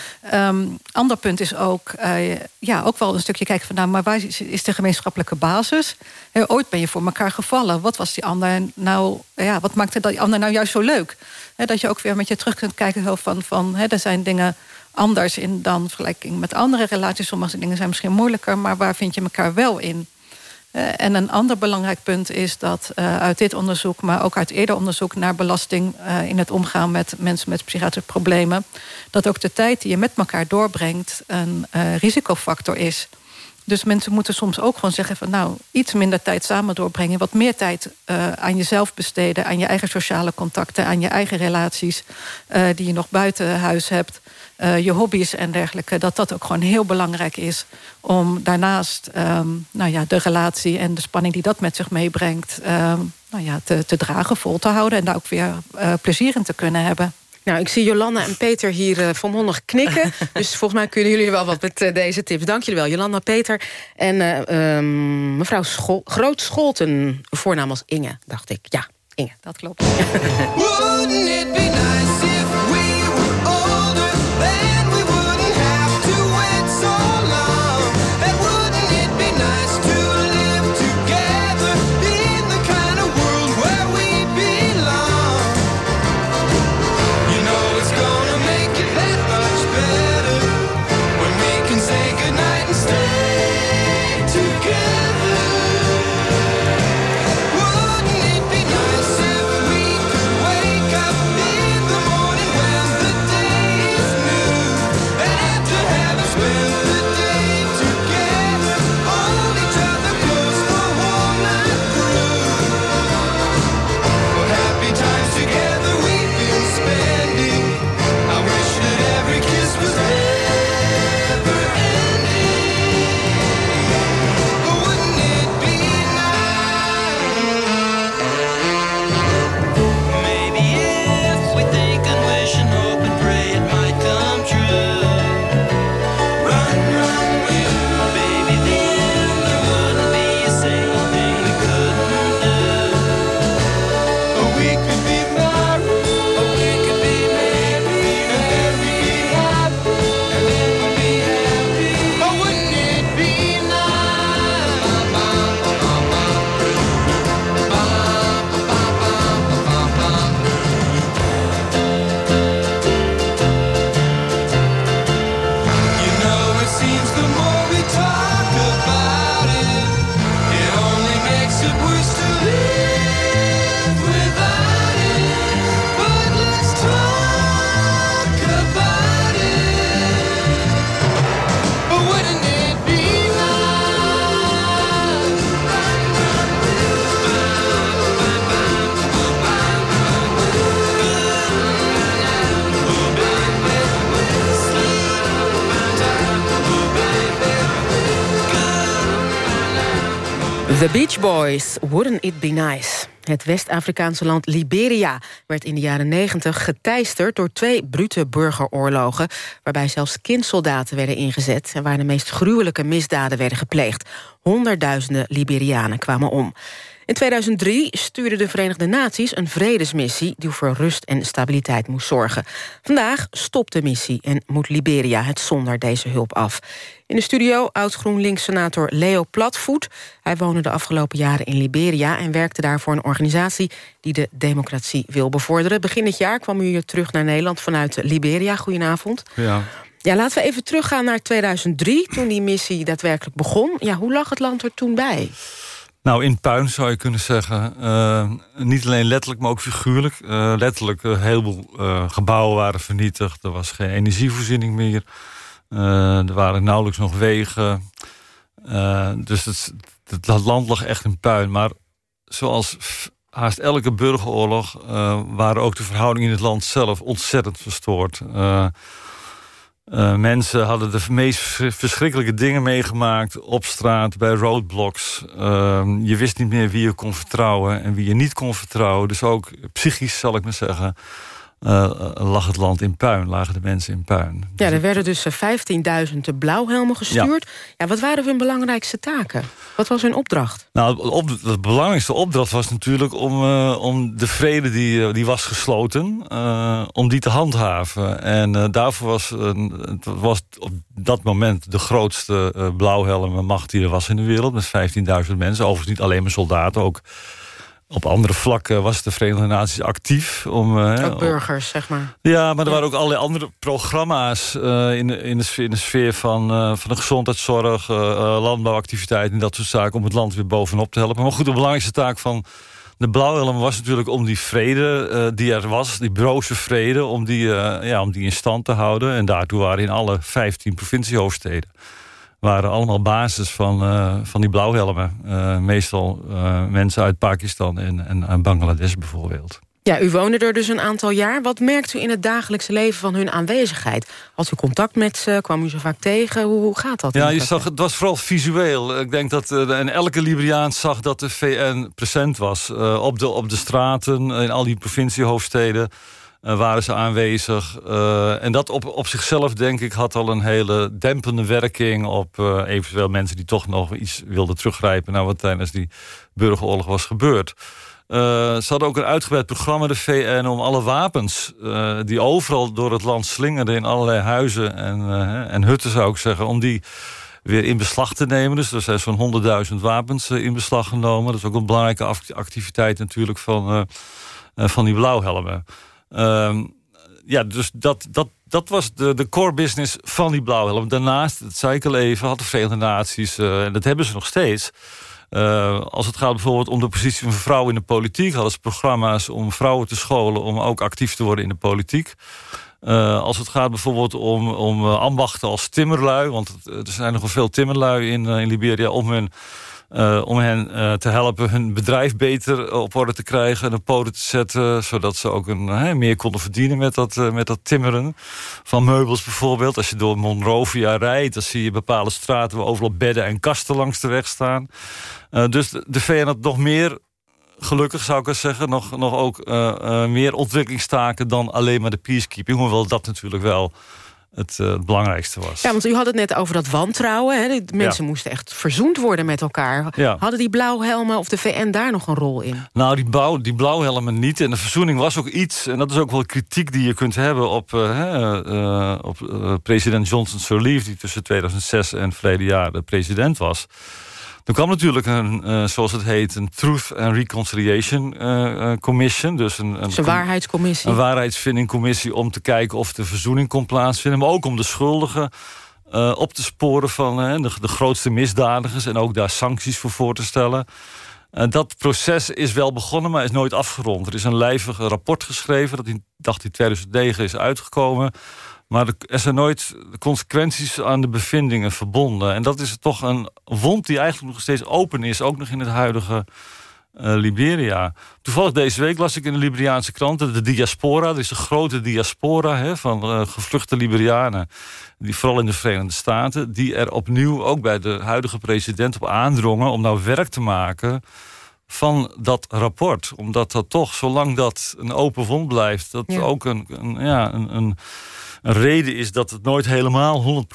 Um, ander punt is ook, uh, ja, ook wel een stukje kijken van... nou, maar waar is de gemeenschappelijke basis? He, ooit ben je voor elkaar gevallen. Wat was die ander nou... Ja, wat maakte die ander nou juist zo leuk? He, dat je ook weer met je terug kunt kijken van... van he, er zijn dingen anders in dan vergelijking met andere relaties. Sommige dingen zijn misschien moeilijker... maar waar vind je elkaar wel in? Uh, en een ander belangrijk punt is dat uh, uit dit onderzoek... maar ook uit eerder onderzoek naar belasting... Uh, in het omgaan met mensen met psychiatrische problemen... dat ook de tijd die je met elkaar doorbrengt... een risicofactor is. Dus mensen moeten soms ook gewoon zeggen van... nou, iets minder tijd samen doorbrengen... wat meer tijd aan jezelf besteden... aan je eigen sociale contacten, aan je eigen relaties... die je nog buiten huis hebt... Uh, je hobby's en dergelijke... dat dat ook gewoon heel belangrijk is... om daarnaast um, nou ja, de relatie en de spanning die dat met zich meebrengt... Um, nou ja, te, te, dragen, vol te houden... en daar ook weer plezier in te kunnen hebben. Nou, ik zie Jolanda en Peter hier uh, volmondig knikken. dus volgens mij kunnen jullie wel wat met uh, deze tips. Dank jullie wel, Jolanda, Peter en uh, um, mevrouw Schol Groot-Scholten. Voornaam als Inge, dacht ik. Ja, Inge. Dat klopt. Boys, Wouldn't It Be Nice? Het West-Afrikaanse land Liberia werd in de jaren 90 geteisterd... door twee brute burgeroorlogen... waarbij zelfs kindsoldaten werden ingezet... en waar de meest gruwelijke misdaden werden gepleegd. Honderdduizenden Liberianen kwamen om. In 2003 stuurden de Verenigde Naties een vredesmissie... die voor rust en stabiliteit moest zorgen. Vandaag stopt de missie en moet Liberia het zonder deze hulp af. In de studio oud-GroenLinks-senator Leo Platvoet. Hij woonde de afgelopen jaren in Liberia... en werkte daar voor een organisatie die de democratie wil bevorderen. Begin dit jaar kwam u hier terug naar Nederland vanuit Liberia. Goedenavond. Ja. Ja, laten we even teruggaan naar 2003, toen die missie daadwerkelijk begon. Ja, hoe lag het land er toen bij? Nou, in puin zou je kunnen zeggen. Uh, niet alleen letterlijk, maar ook figuurlijk. Uh, letterlijk, een heleboel uh, gebouwen waren vernietigd. Er was geen energievoorziening meer. er waren nauwelijks nog wegen. Dus het, het, land lag echt in puin. Maar zoals haast elke burgeroorlog... Waren ook de verhoudingen in het land zelf ontzettend verstoord. Uh, mensen hadden de meest verschrikkelijke dingen meegemaakt... op straat, bij roadblocks. je wist niet meer wie je kon vertrouwen en wie je niet kon vertrouwen. Dus ook psychisch, zal ik maar zeggen uh, lag het land in puin, lagen de mensen in puin. Ja, er werden dus 15.000 blauwhelmen gestuurd. Ja. wat waren hun belangrijkste taken? Wat was hun opdracht? Nou, op, de belangrijkste opdracht was natuurlijk om, uh, om de vrede die, die was gesloten... Uh, om die te handhaven. En daarvoor was, het was op dat moment de grootste blauwhelmenmacht die er was in de wereld... met 15.000 mensen, overigens niet alleen maar soldaten... ook op andere vlakken was de Verenigde Naties actief. Om, uh, ook burgers, zeg maar. Ja, maar er waren ook allerlei andere programma's... Uh, in, de, in, de sfeer, in de sfeer van, uh, van de gezondheidszorg, landbouwactiviteiten... en dat soort zaken, om het land weer bovenop te helpen. Maar goed, de belangrijkste taak van de Blauwhelm was natuurlijk om die vrede die er was... die broze vrede, om die, ja, om die in stand te houden. En daartoe waren in alle 15 provinciehoofdsteden waren allemaal basis van, uh, van die blauwhelmen. Uh, meestal uh, mensen uit Pakistan en, en Bangladesh bijvoorbeeld. Ja, u woonde er dus een aantal jaar. Wat merkt u in het dagelijkse leven van hun aanwezigheid? Had u contact met ze? Kwam u ze vaak tegen? Hoe, hoe gaat dat? Ja, je zag, het was vooral visueel. Ik denk dat en elke Liberiaan zag dat de VN present was. op, de, op de straten, in al die provinciehoofdsteden. Uh, waren ze aanwezig. Uh, en dat op, op zichzelf, denk ik, had al een hele dempende werking... op uh, eventueel mensen die toch nog iets wilden teruggrijpen... naar wat tijdens die burgeroorlog was gebeurd. ze hadden ook een uitgebreid programma, de VN, om alle wapens... die overal door het land slingerden in allerlei huizen en, en hutten, zou ik zeggen... om die weer in beslag te nemen. Dus er zijn zo'n 100.000 wapens in beslag genomen. Dat is ook een belangrijke activiteit natuurlijk van, van die blauwhelmen. Ehm, ja, dus dat, dat, dat was de, de core business van die blauwhelm. Daarnaast, dat zei ik al even, had de Verenigde Naties... Uh, en dat hebben ze nog steeds... Uh, als het gaat bijvoorbeeld om de positie van vrouwen in de politiek... hadden ze programma's om vrouwen te scholen... om ook actief te worden in de politiek. Uh, als het gaat bijvoorbeeld om, om ambachten als timmerlui... want er zijn nogal veel timmerlui in, in Liberia... om hun uh, om hen uh, te helpen hun bedrijf beter op orde te krijgen... en op poten te zetten, zodat ze ook een, meer konden verdienen met dat, met dat timmeren. Van meubels bijvoorbeeld. Als je door Monrovia rijdt, dan zie je bepaalde straten... waar overal bedden en kasten langs de weg staan. dus de, de VN had nog meer gelukkig zou ik eens zeggen, nog, nog ook meer ontwikkelingstaken dan alleen maar de peacekeeping. Hoewel dat natuurlijk wel het, uh, het, belangrijkste was. Ja, want u had het net over dat wantrouwen. Hè? De mensen moesten echt verzoend worden met elkaar. Ja. Hadden die blauwhelmen of de VN daar nog een rol in? Nou, die, blauw, die blauwhelmen niet. En de verzoening was ook iets... en dat is ook wel kritiek die je kunt hebben op, uh, uh, op president Johnson Sirleaf... die tussen 2006 en verleden jaar de president was... Er kwam natuurlijk een, uh, zoals het heet, een Truth and Reconciliation uh, Commission. Dus een, een, een waarheidscommissie. Een waarheidsvindingcommissie om te kijken of de verzoening kon plaatsvinden. Maar ook om de schuldigen uh, op te sporen van de, de, grootste misdadigers. En ook daar sancties voor voor te stellen. dat proces is wel begonnen, maar is nooit afgerond. Er is een lijvig rapport geschreven dat in, dacht in 2009 is uitgekomen maar er zijn nooit consequenties aan de bevindingen verbonden. En dat is toch een wond die eigenlijk nog steeds open is. Ook nog in het huidige uh, Liberia. Toevallig deze week las ik in de Liberiaanse kranten... de diaspora, dat is de grote diaspora hè, van uh, gevluchte Liberianen... die vooral in de Verenigde Staten... die er opnieuw ook bij de huidige president op aandrongen... om nou werk te maken van dat rapport. Omdat dat toch, zolang dat een open wond blijft... dat ook een, een ja, een, een een reden is dat het nooit helemaal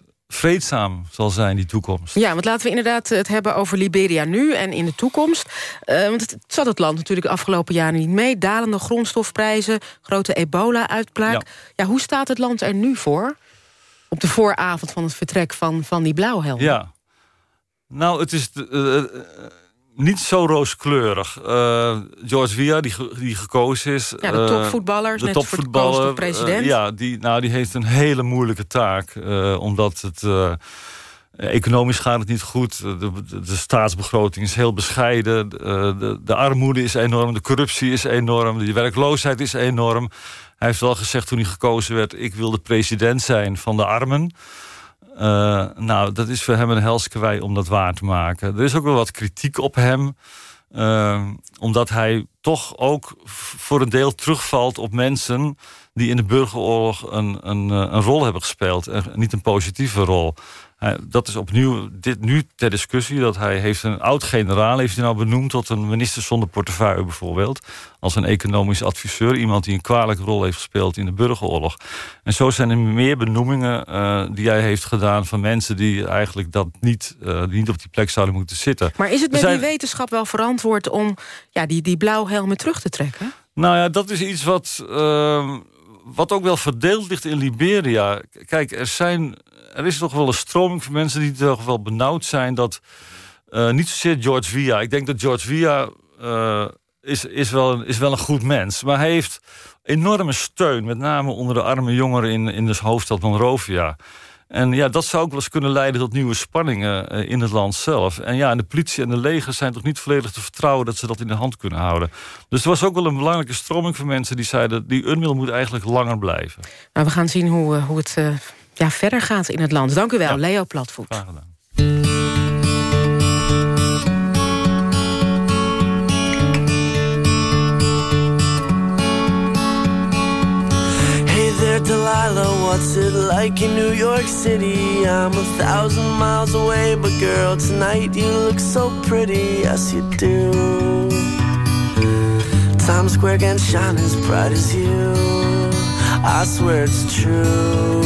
100% vreedzaam zal zijn, die toekomst. Ja, want laten we inderdaad het hebben over Liberia nu en in de toekomst. Uh, want het, zat het land natuurlijk de afgelopen jaren niet mee. Dalende grondstofprijzen, grote ebola-uitbraak. Ja. ja. hoe staat het land er nu voor? Op de vooravond van het vertrek van, van die blauwhelm. Ja, nou, het is... De, uh, niet zo rooskleurig. Uh, George Weah, die, die gekozen is... Ja, de topvoetballer, de topvoetballer, president. Uh, ja, die, nou, die heeft een hele moeilijke taak. Uh, omdat het... economisch gaat het niet goed. De, de, staatsbegroting is heel bescheiden. De, de, armoede is enorm. De corruptie is enorm. De werkloosheid is enorm. Hij heeft wel gezegd toen hij gekozen werd... ik wil de president zijn van de armen... Uh, nou, dat is voor hem een helskwij om dat waar te maken. Er is ook wel wat kritiek op hem. Uh, omdat hij toch ook voor een deel terugvalt op mensen die in de burgeroorlog een, een, een rol hebben gespeeld. En niet een positieve rol dat is opnieuw dit nu ter discussie. Dat hij heeft een oud-generaal heeft hij nou benoemd tot een minister zonder portefeuille bijvoorbeeld. Als een economisch adviseur. Iemand die een kwalijke rol heeft gespeeld in de burgeroorlog. En zo zijn er meer benoemingen uh, die hij heeft gedaan van mensen die eigenlijk dat niet, uh, die niet op die plek zouden moeten zitten. Maar is het met die wetenschap wel verantwoord om ja, die, die blauwhelmen terug te trekken? Nou ja, dat is iets wat, uh, wat ook wel verdeeld ligt in Liberia. Kijk, er zijn er is toch wel een stroming van mensen die toch wel benauwd zijn dat uh, niet zozeer George Via. Ik denk dat George Via uh, is, is, wel een, is wel een goed mens, maar hij heeft enorme steun, met name onder de arme jongeren in, in de hoofdstad Monrovia. En ja, dat zou ook wel eens kunnen leiden tot nieuwe spanningen uh, in het land zelf. En ja, en de politie en de leger zijn toch niet volledig te vertrouwen dat ze dat in de hand kunnen houden. Dus er was ook wel een belangrijke stroming van mensen die zeiden, die UNMIL moet eigenlijk langer blijven. Nou, we gaan zien hoe, hoe het ja, verder gaat in het land. Dank u wel, ja. Leo Platvoet. Graag gedaan. Delilah, what's it like in New York City? I'm a thousand miles away, but girl, tonight you look so pretty, yes you do. Times Square can shine as bright as you. I swear it's true.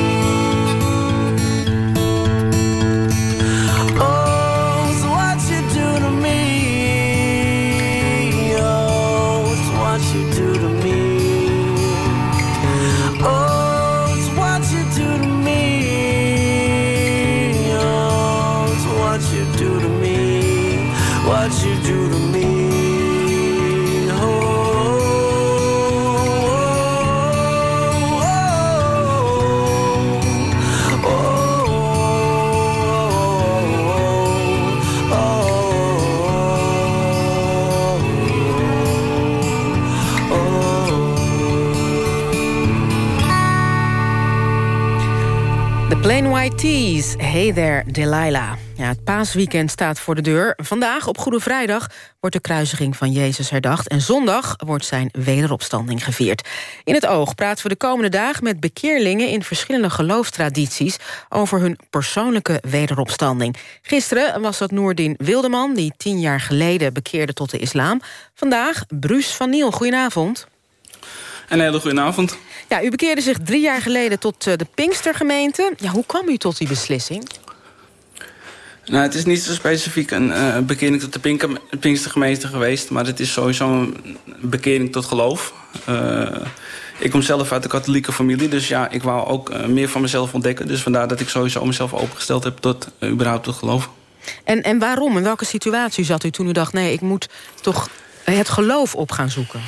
Hey There Delilah. Ja, het paasweekend staat voor de deur. Vandaag, op Goede Vrijdag, wordt de kruisiging van Jezus herdacht... en zondag wordt zijn wederopstanding gevierd. In het oog praten we de komende dagen met bekeerlingen... in verschillende geloofstradities over hun persoonlijke wederopstanding. Gisteren was dat Noordin Wildeman, die tien jaar geleden bekeerde tot de islam. Vandaag Bruce van Niel, goedenavond. Een hele goede avond. Ja, u bekeerde zich drie jaar geleden tot eh, de Pinkstergemeente. Ja, hoe kwam u tot die beslissing? Nou, het is niet zo specifiek een uh, bekering tot de Pink Pinkstergemeente geweest... maar het is sowieso een bekering tot geloof. Uh, ik kom zelf uit de katholieke familie, dus ja, ik wou ook uh, meer van mezelf ontdekken. Dus vandaar dat ik sowieso mezelf opengesteld heb tot überhaupt tot geloof. En, en waarom? In welke situatie zat u toen u dacht... nee, ik moet toch het geloof op gaan zoeken?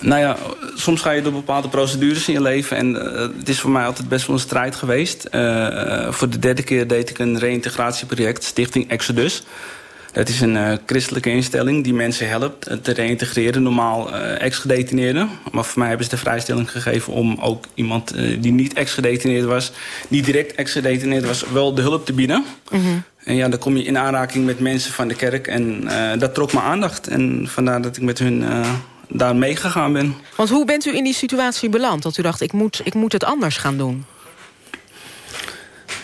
Nou ja, soms ga je door bepaalde procedures in je leven. En uh, het is voor mij altijd best wel een strijd geweest. Uh, voor de derde keer deed ik een reïntegratieproject, Stichting Exodus. Het is een uh, christelijke instelling die mensen helpt te reïntegreren. Normaal ex-gedetineerden. Maar voor mij hebben ze de vrijstelling gegeven om ook iemand die niet ex-gedetineerd was... niet direct ex-gedetineerd was, wel de hulp te bieden. Mm -hmm. En ja, dan kom je in aanraking met mensen van de kerk. En dat trok mijn aandacht. En vandaar dat ik met hun daar meegegaan ben. Want hoe bent u in die situatie beland? Dat u dacht, ik moet, ik moet het anders gaan doen.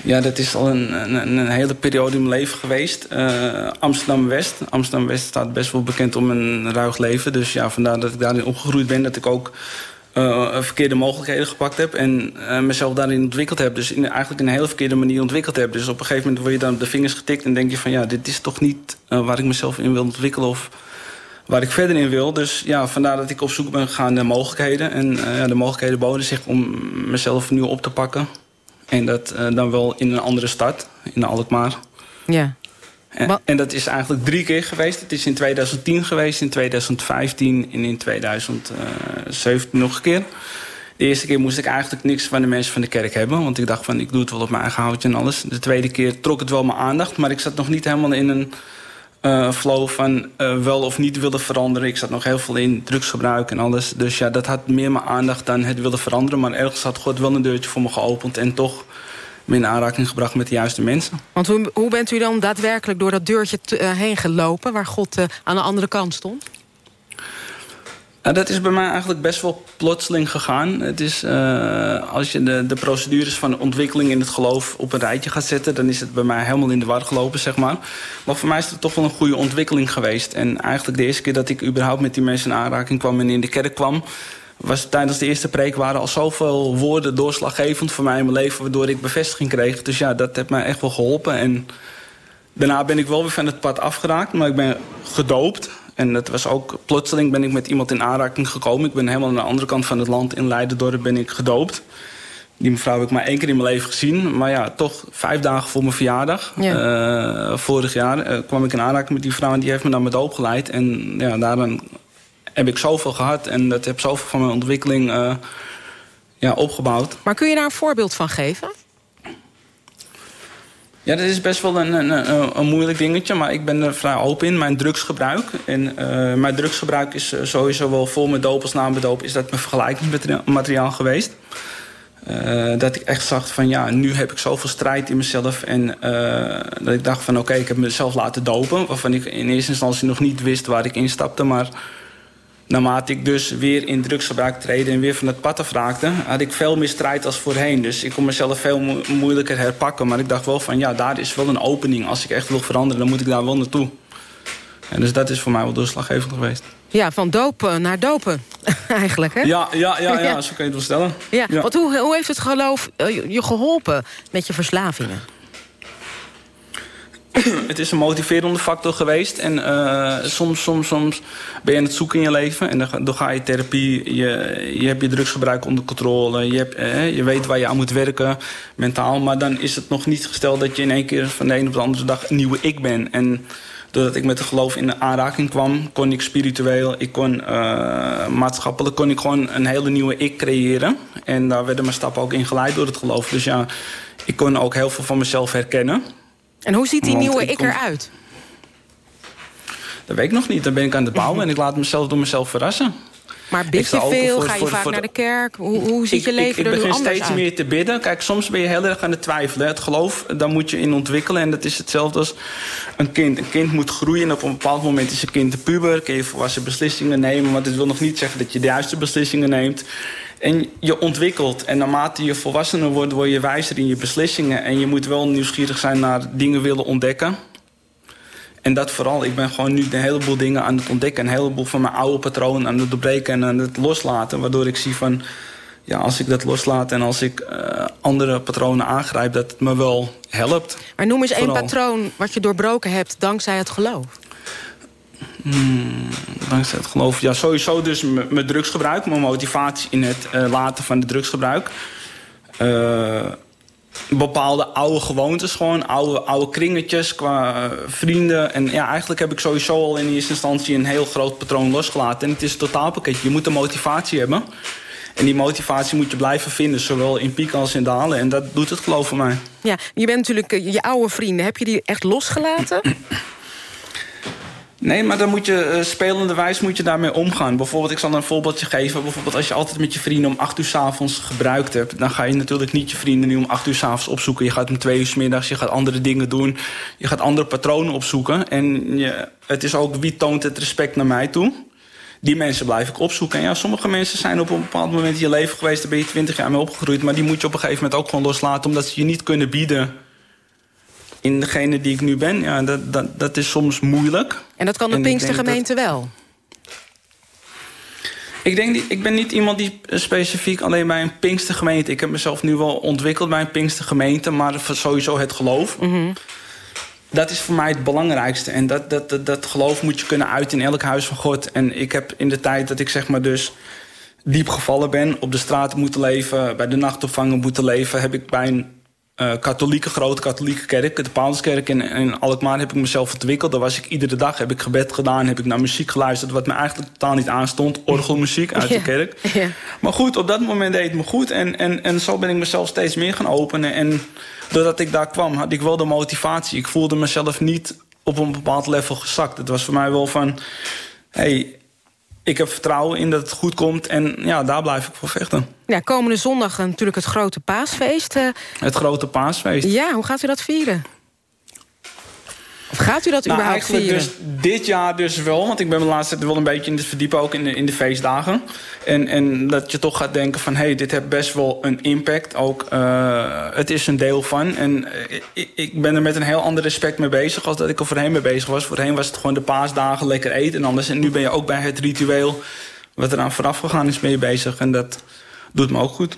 Ja, dat is al een, een, een hele periode in mijn leven geweest. Uh, Amsterdam-West. Amsterdam-West staat best wel bekend om een ruig leven. Dus ja, vandaar dat ik daarin opgegroeid ben. Dat ik ook uh, verkeerde mogelijkheden gepakt heb. En uh, mezelf daarin ontwikkeld heb. Dus in, eigenlijk in een hele verkeerde manier ontwikkeld heb. Dus op een gegeven moment word je dan op de vingers getikt. En denk je van ja, dit is toch niet waar ik mezelf in wil ontwikkelen. Of waar ik verder in wil. Dus ja, vandaar dat ik op zoek ben gegaan naar mogelijkheden. En uh, ja, de mogelijkheden boden zich om mezelf nu op te pakken. En dat uh, dan wel in een andere stad, in Alkmaar. Ja. En, en, dat is eigenlijk drie keer geweest. Het is in 2010 geweest, in 2015 en in 2017 nog een keer. De eerste keer moest ik eigenlijk niks van de mensen van de kerk hebben. Want ik dacht van, ik doe het wel op mijn eigen houtje en alles. De tweede keer trok het wel mijn aandacht. Maar ik zat nog niet helemaal in een uh, flow van uh, wel of niet willen veranderen. Ik zat nog heel veel in drugsgebruik en alles. Dus ja, dat had meer mijn aandacht dan het willen veranderen. Maar ergens had God wel een deurtje voor me geopend... en toch me in aanraking gebracht met de juiste mensen. Want hoe, hoe bent u dan daadwerkelijk door dat deurtje uh, heen gelopen... waar God aan de andere kant stond? Nou, dat is bij mij eigenlijk best wel plotseling gegaan. Het is, uh, als je de, de procedures van ontwikkeling in het geloof op een rijtje gaat zetten... dan is het bij mij helemaal in de war gelopen, zeg maar. Maar voor mij is het toch wel een goede ontwikkeling geweest. En eigenlijk de eerste keer dat ik überhaupt met die mensen in aanraking kwam... en in de kerk kwam, was tijdens de eerste preek... waren al zoveel woorden doorslaggevend voor mij in mijn leven... waardoor ik bevestiging kreeg. Dus ja, dat heeft mij echt wel geholpen. En daarna ben ik wel weer van het pad afgeraakt, maar ik ben gedoopt... En dat was ook, plotseling ben ik met iemand in aanraking gekomen. Ik ben helemaal aan de andere kant van het land, in Leidendorp, ben ik gedoopt. Die mevrouw heb ik maar één keer in mijn leven gezien. Maar ja, toch vijf dagen voor mijn verjaardag. Ja. Uh, vorig jaar uh, kwam ik in aanraking met die vrouw... en die heeft me naar mijn doop geleid. En ja, daarin heb ik zoveel gehad. En dat heb zoveel van mijn ontwikkeling uh, ja, opgebouwd. Maar kun je daar een voorbeeld van geven? Ja, dat is best wel een, een, een, moeilijk dingetje, maar ik ben er vrij open in. Mijn drugsgebruik. En uh, mijn drugsgebruik is sowieso wel voor mijn doop als is dat mijn vergelijkingsmateriaal geweest. Uh, dat ik echt zag van ja, nu heb ik zoveel strijd in mezelf. En dat ik dacht van oké, ik heb mezelf laten dopen. Waarvan ik in eerste instantie nog niet wist waar ik instapte. Maar naarmate ik dus weer in drugsgebruik treden en weer van het pad afraakte... had ik veel meer strijd als voorheen. Dus ik kon mezelf veel mo moeilijker herpakken. Maar ik dacht wel van ja, daar is wel een opening. Als ik echt wil veranderen, dan moet ik daar wel naartoe. En dus dat is voor mij wel doorslaggevend geweest. Ja, van dopen naar dopen, eigenlijk, hè? Ja, ja, ja, ja, zo kan je het wel stellen. Ja, ja. Want hoe, hoe heeft het geloof je geholpen met je verslavingen? het is een motiverende factor geweest. En uh, soms, soms, soms ben je aan het zoeken in je leven. En dan, dan ga je therapie. Je, je hebt je drugsgebruik onder controle. Je, hebt, eh, je weet waar je aan moet werken, mentaal. Maar dan is het nog niet gesteld dat je in één keer van de een op de andere dag een nieuwe ik bent. En doordat ik met het geloof in de aanraking kwam, kon ik spiritueel, ik kon uh, maatschappelijk, kon ik gewoon een hele nieuwe ik creëren. En daar werden mijn stappen ook in geleid door het geloof. Dus ja, ik kon ook heel veel van mezelf herkennen. En hoe ziet die Want nieuwe ik, ik eruit? Dat weet ik nog niet. Dan ben ik aan het bouwen en ik laat mezelf door mezelf verrassen. Maar bid je veel? Voor, Ga je voor, vaak voor, naar de kerk? Hoe, hoe ziet je leven ik, ik er nu anders uit? Ik begin steeds meer te bidden. Kijk, soms ben je heel erg aan het twijfelen. Het geloof, daar moet je in ontwikkelen. En dat is hetzelfde als een kind. Een kind moet groeien. En op een bepaald moment is een kind de puber. Kun je volwassen beslissingen nemen. Maar dat wil nog niet zeggen dat je de juiste beslissingen neemt. En je ontwikkelt. En naarmate je volwassener wordt, word je wijzer in je beslissingen. En je moet wel nieuwsgierig zijn naar dingen willen ontdekken. En dat vooral. Ik ben gewoon nu een heleboel dingen aan het ontdekken. Een heleboel van mijn oude patronen aan het doorbreken en aan het loslaten. Waardoor ik zie van, ja, als ik dat loslaat en als ik uh, andere patronen aangrijp... dat het me wel helpt. Maar noem eens één patroon wat je doorbroken hebt dankzij het geloof. Hmm, dankzij het geloof. Ja, sowieso dus mijn drugsgebruik. Mijn motivatie in het uh, laten van de drugsgebruik. Uh, bepaalde oude gewoontes gewoon. Oude, oude kringetjes qua eh, vrienden. En ja, eigenlijk heb ik sowieso al in eerste instantie een heel groot patroon losgelaten. En het is een totaalpakketje. Je moet een motivatie hebben. En die motivatie moet je blijven vinden, zowel in pieken als in dalen. En dat doet het geloof van mij. Ja, je bent natuurlijk eh, je oude vrienden. Heb je die echt losgelaten? Nee, maar dan moet je uh, spelende wijs moet je daarmee omgaan. Bijvoorbeeld, ik zal een voorbeeldje geven. Bijvoorbeeld als je altijd met je vrienden om 8 uur s avonds gebruikt hebt... dan ga je natuurlijk niet je vrienden nu om 8 uur s avonds opzoeken. Je gaat om 2 uur s middags, je gaat andere dingen doen. Je gaat andere patronen opzoeken. En je, het is ook wie toont het respect naar mij toe. Die mensen blijf ik opzoeken. En ja, sommige mensen zijn op een bepaald moment in je leven geweest... daar ben je 20 jaar mee opgegroeid. Maar die moet je op een gegeven moment ook gewoon loslaten... omdat ze je niet kunnen bieden in degene die ik nu ben, ja, dat, dat, dat is soms moeilijk. En dat kan de Pinkstergemeente dat... wel? Ik, denk, ik ben niet iemand die specifiek alleen bij een Pinkstergemeente... ik heb mezelf nu wel ontwikkeld bij een Pinkstergemeente... maar sowieso het geloof. Mm Dat is voor mij het belangrijkste. En dat, dat, dat, dat geloof moet je kunnen uiten in elk huis van God. En ik heb in de tijd dat ik zeg maar dus diep gevallen ben... op de straat moeten leven, bij de nachtopvangen moeten leven... heb ik bij een uh, katholieke, grote katholieke kerk, de Paulskerk in, in Alkmaar heb ik mezelf ontwikkeld. Daar was ik iedere dag, heb ik gebed gedaan, heb ik naar muziek geluisterd... wat me eigenlijk totaal niet aanstond, orgelmuziek uit de kerk. Ja. Maar goed, op dat moment deed het me goed en, en, en zo ben ik mezelf steeds meer gaan openen. En doordat ik daar kwam, had ik wel de motivatie. Ik voelde mezelf niet op een bepaald level gezakt. Het was voor mij wel van... Hey, ik heb vertrouwen in dat het goed komt en ja, daar blijf ik voor vechten. Ja, komende zondag natuurlijk het grote paasfeest. Eh. Het grote paasfeest. Ja, hoe gaat u dat vieren? Gaat u dat nou, überhaupt vieren? Dus dit jaar dus wel, want ik ben de laatste tijd wel een beetje in het verdiepen... ook in de, in de feestdagen. En, en dat je toch gaat denken van... hé, hey, dit heeft best wel een impact. Ook, uh, het is een deel van. En uh, ik, ik, ben er met een heel ander respect mee bezig... als dat ik er voorheen mee bezig was. Voorheen was het gewoon de paasdagen, lekker eten en anders. En nu ben je ook bij het ritueel wat eraan vooraf gegaan is mee bezig. En dat doet me ook goed.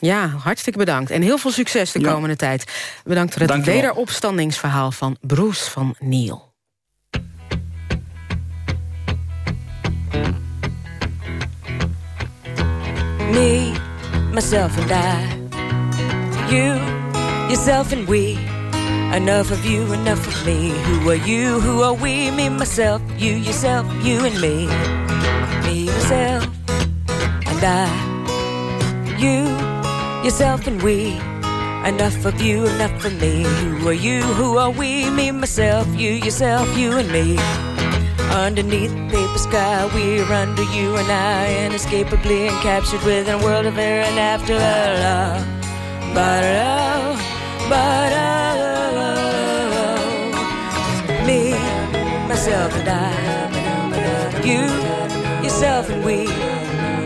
Ja, hartstikke bedankt. En heel veel succes de komende tijd. Bedankt voor het Dankjewel. wederopstandingsverhaal van Bruce van Neil. Me, myself and I. You, yourself and we. Enough of you, enough of me. Who are you, who are we? Me, myself, you, yourself, you and me. Me, myself, and I. You, yourself and we. Enough of you, enough of me. Who are you? Who are we? Me, myself, you, yourself, you and me. Underneath the paper sky, we're under you and I, inescapably encaptured within a world of air and after love. But love, but love. Me, myself and I. Oh, you, yourself and we.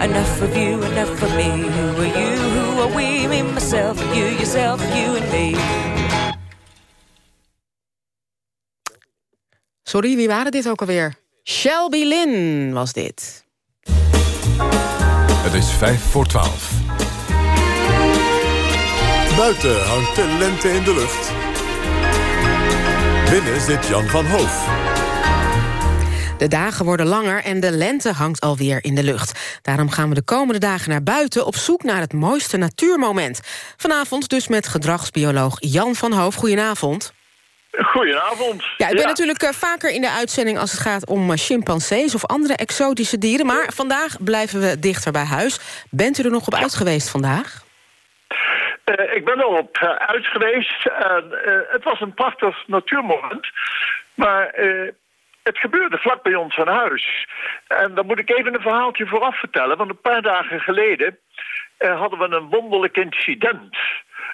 Enough of you, enough of me. Who are you? Who are we? Me, myself, you, yourself, you and me. Sorry, wie waren dit ook alweer? Shelby Lynn was dit. Het is vijf voor twaalf. Buiten hangt de lente in de lucht. Binnen zit Jan van Hoof. De dagen worden langer en de lente hangt alweer in de lucht. Daarom gaan we de komende dagen naar buiten op zoek naar het mooiste natuurmoment. Vanavond dus met gedragsbioloog Jan van Hoof. Goedenavond. Goedenavond. Ja, ik ben natuurlijk uh, vaker in de uitzending als het gaat om uh, chimpansees of andere exotische dieren. Maar vandaag blijven we dichter bij huis. Bent u er nog op uit geweest vandaag? Uh, ik ben er op uit geweest. het was een prachtig natuurmoment. Maar het gebeurde vlak bij ons aan huis. En dan moet ik even een verhaaltje vooraf vertellen. Want een paar dagen geleden hadden we een wonderlijk incident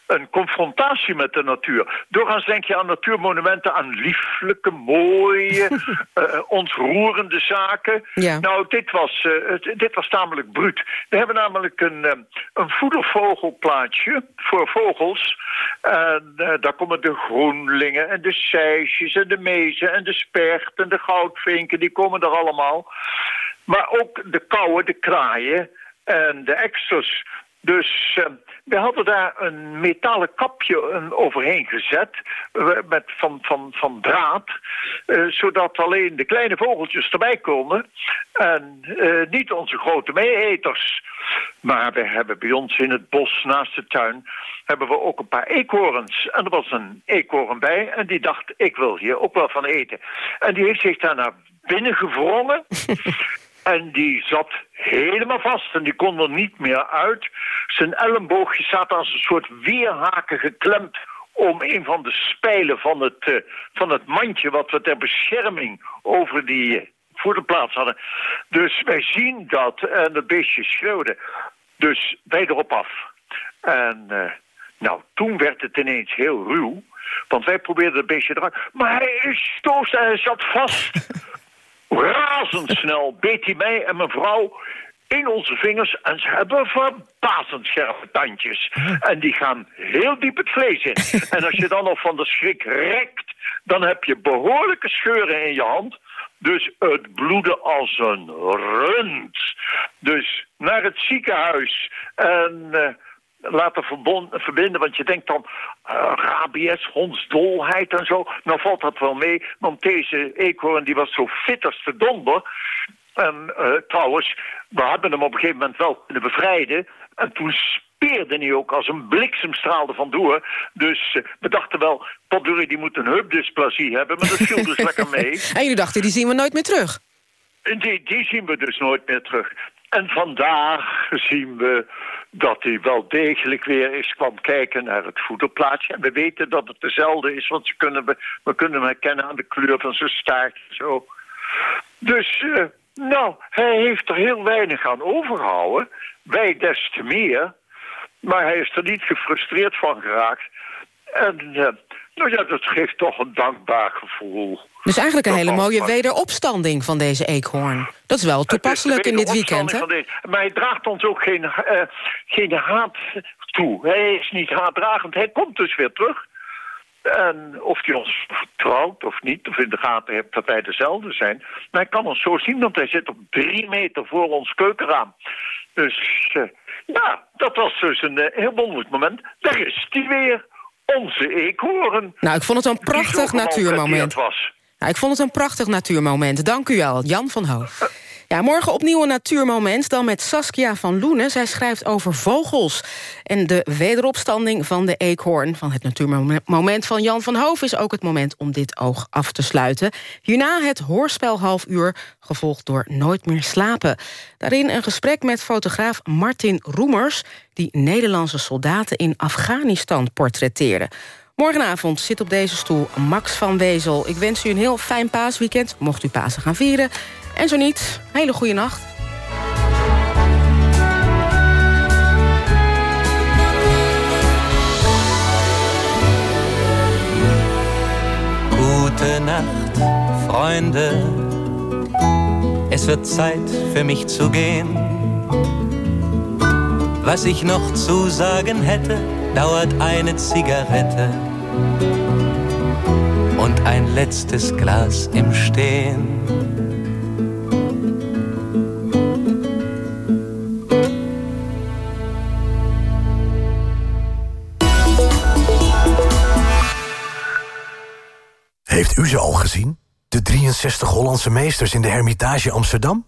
een confrontatie met de natuur. Doorgaans denk je aan natuurmonumenten, aan lieflijke, mooie, uh, ontroerende zaken. Ja. Nou, dit was, uh, dit was tamelijk bruut. We hebben namelijk een, uh, een voedervogelplaatje voor vogels. En daar komen de groenlingen en de sijsjes en de mezen en de spert en de goudvinken, die komen er allemaal. Maar ook de kauwen, de kraaien en de eksters. Dus we hadden daar een metalen kapje overheen gezet met, van, van, van draad. Uh, zodat alleen de kleine vogeltjes erbij konden. En uh, niet onze grote meeeters. Maar we hebben bij ons in het bos naast de tuin... hebben we ook een paar eekhoorns. En er was een eekhoorn bij en die dacht... ik wil hier ook wel van eten. En die heeft zich daar naar binnen gevrongen... En die zat helemaal vast en die kon er niet meer uit. Zijn elleboogje zat als een soort weerhaken geklemd om een van de spijlen van het, eh, van het mandje... wat we ter bescherming over die uh, voederplaats hadden. Dus wij zien dat en het beestje schreeuwde. Dus wij erop af. En nou, toen werd het ineens heel ruw. Want wij probeerden het beestje eruit. Maar hij is en hij zat vast. Razendsnel beet hij mij en mijn vrouw in onze vingers en ze hebben verbazend scherpe tandjes. En die gaan heel diep het vlees in. En als je dan nog van de schrik rekt, dan heb je behoorlijke scheuren in je hand. Dus het bloedde als een rund. Dus naar het ziekenhuis en uh, laten verbinden, want je denkt dan uh, rabies, hondsdolheid en zo. Nou valt dat wel mee, want deze eekhoorn die was zo fit als de donder. En uh, trouwens, we hebben hem op een gegeven moment wel kunnen bevrijden. En toen speerde hij ook als een bliksemstraal er vandoor. Dus uh, we dachten wel, potdorie, die moet een heupdysplasie hebben. Maar dat viel dus lekker mee. En jullie dachten, die zien we nooit meer terug? Die, die zien we dus nooit meer terug. En vandaag zien we dat hij wel degelijk weer eens kwam kijken naar het voederplaatsje. En we weten dat het dezelfde is, want ze kunnen we, kunnen hem herkennen aan de kleur van zijn staart. Zo. Dus, uh, nou, hij heeft er heel weinig aan overgehouden. Wij des te meer. Maar hij is er niet gefrustreerd van geraakt. En uh, nou ja, dat geeft toch een dankbaar gevoel. Dus eigenlijk een hele mooie wederopstanding van deze eekhoorn. Dat is wel toepasselijk in dit weekend, hè? Maar hij draagt ons ook geen, uh, geen haat toe. Hij is niet haatdragend. Hij komt dus weer terug. En of hij ons vertrouwt of niet, of in de gaten hebt dat wij dezelfde zijn. Maar hij kan ons zo zien, want hij zit op drie meter voor ons keukenraam. Dus uh, ja, dat was dus een uh, heel wonderlijk moment. Daar is hij weer, onze eekhoorn. Nou, ik vond het een prachtig natuurmoment. Was. Nou, ik vond het een prachtig natuurmoment. Dank u wel, Jan van Hoof. Ja, morgen opnieuw een natuurmoment, dan met Saskia van Loenen. Zij schrijft over vogels. En de wederopstanding van de eekhoorn. Van het natuurmoment van Jan van Hoof is ook het moment om dit oog af te sluiten. Hierna het hoorspel half uur, gevolgd door Nooit meer slapen. Daarin een gesprek met fotograaf Martin Roemers... die Nederlandse soldaten in Afghanistan portretteerde. Morgenavond zit op deze stoel Max van Wezel. Ik wens u een heel fijn paasweekend, mocht u Pasen gaan vieren. En zo niet, hele goede nacht. Gute Nacht, Freunde. Es wird Zeit für mich zu gehen. Was ich noch zu sagen hätte, dauert eine Zigarette und ein letztes Glas im Stehen. Heeft u ze al gezien? De 63 Hollandse meesters in de Hermitage Amsterdam?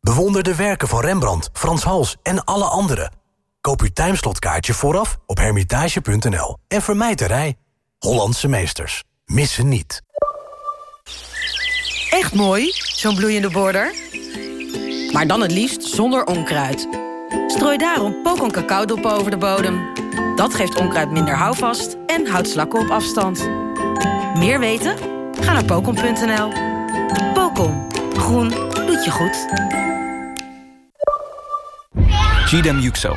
Bewonder de werken van Rembrandt, Frans Hals en alle anderen. Koop uw timeslotkaartje vooraf op hermitage.nl en vermijd de rij. Hollandse meesters. Missen niet. Echt mooi, zo'n bloeiende border. Maar dan het liefst zonder onkruid. Strooi daarom pokon cacaodop over de bodem. Dat geeft onkruid minder houvast en houdt slakken op afstand. Meer weten? Ga naar pokon.nl. Pokon. Groen doet je goed. Gidem Yüksel,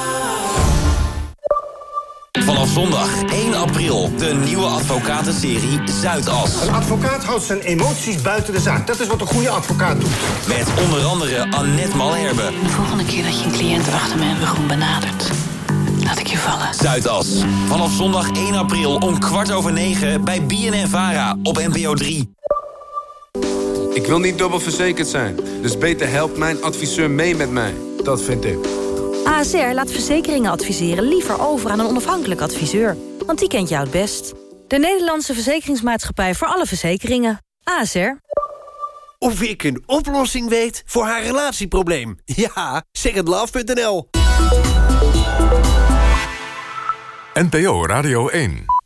Vanaf zondag 1 april de nieuwe advocatenserie Zuidas. Een advocaat houdt zijn emoties buiten de zaak. Dat is wat een goede advocaat doet. Met onder andere Annette Malherbe. De volgende keer dat je een cliënt achter mijn rug benadert... laat ik je vallen. Zuidas. Vanaf zondag 1 april om kwart over negen bij BNN Vara op NPO 3. Ik wil niet dubbel verzekerd zijn. Dus beter helpt mijn adviseur mee met mij. Dat vind ik. ASR laat verzekeringen adviseren liever over aan een onafhankelijk adviseur. Want die kent jou het best. De Nederlandse Verzekeringsmaatschappij voor alle verzekeringen. ASR. Of ik een oplossing weet voor haar relatieprobleem. Ja, secondlove.nl NPO Radio 1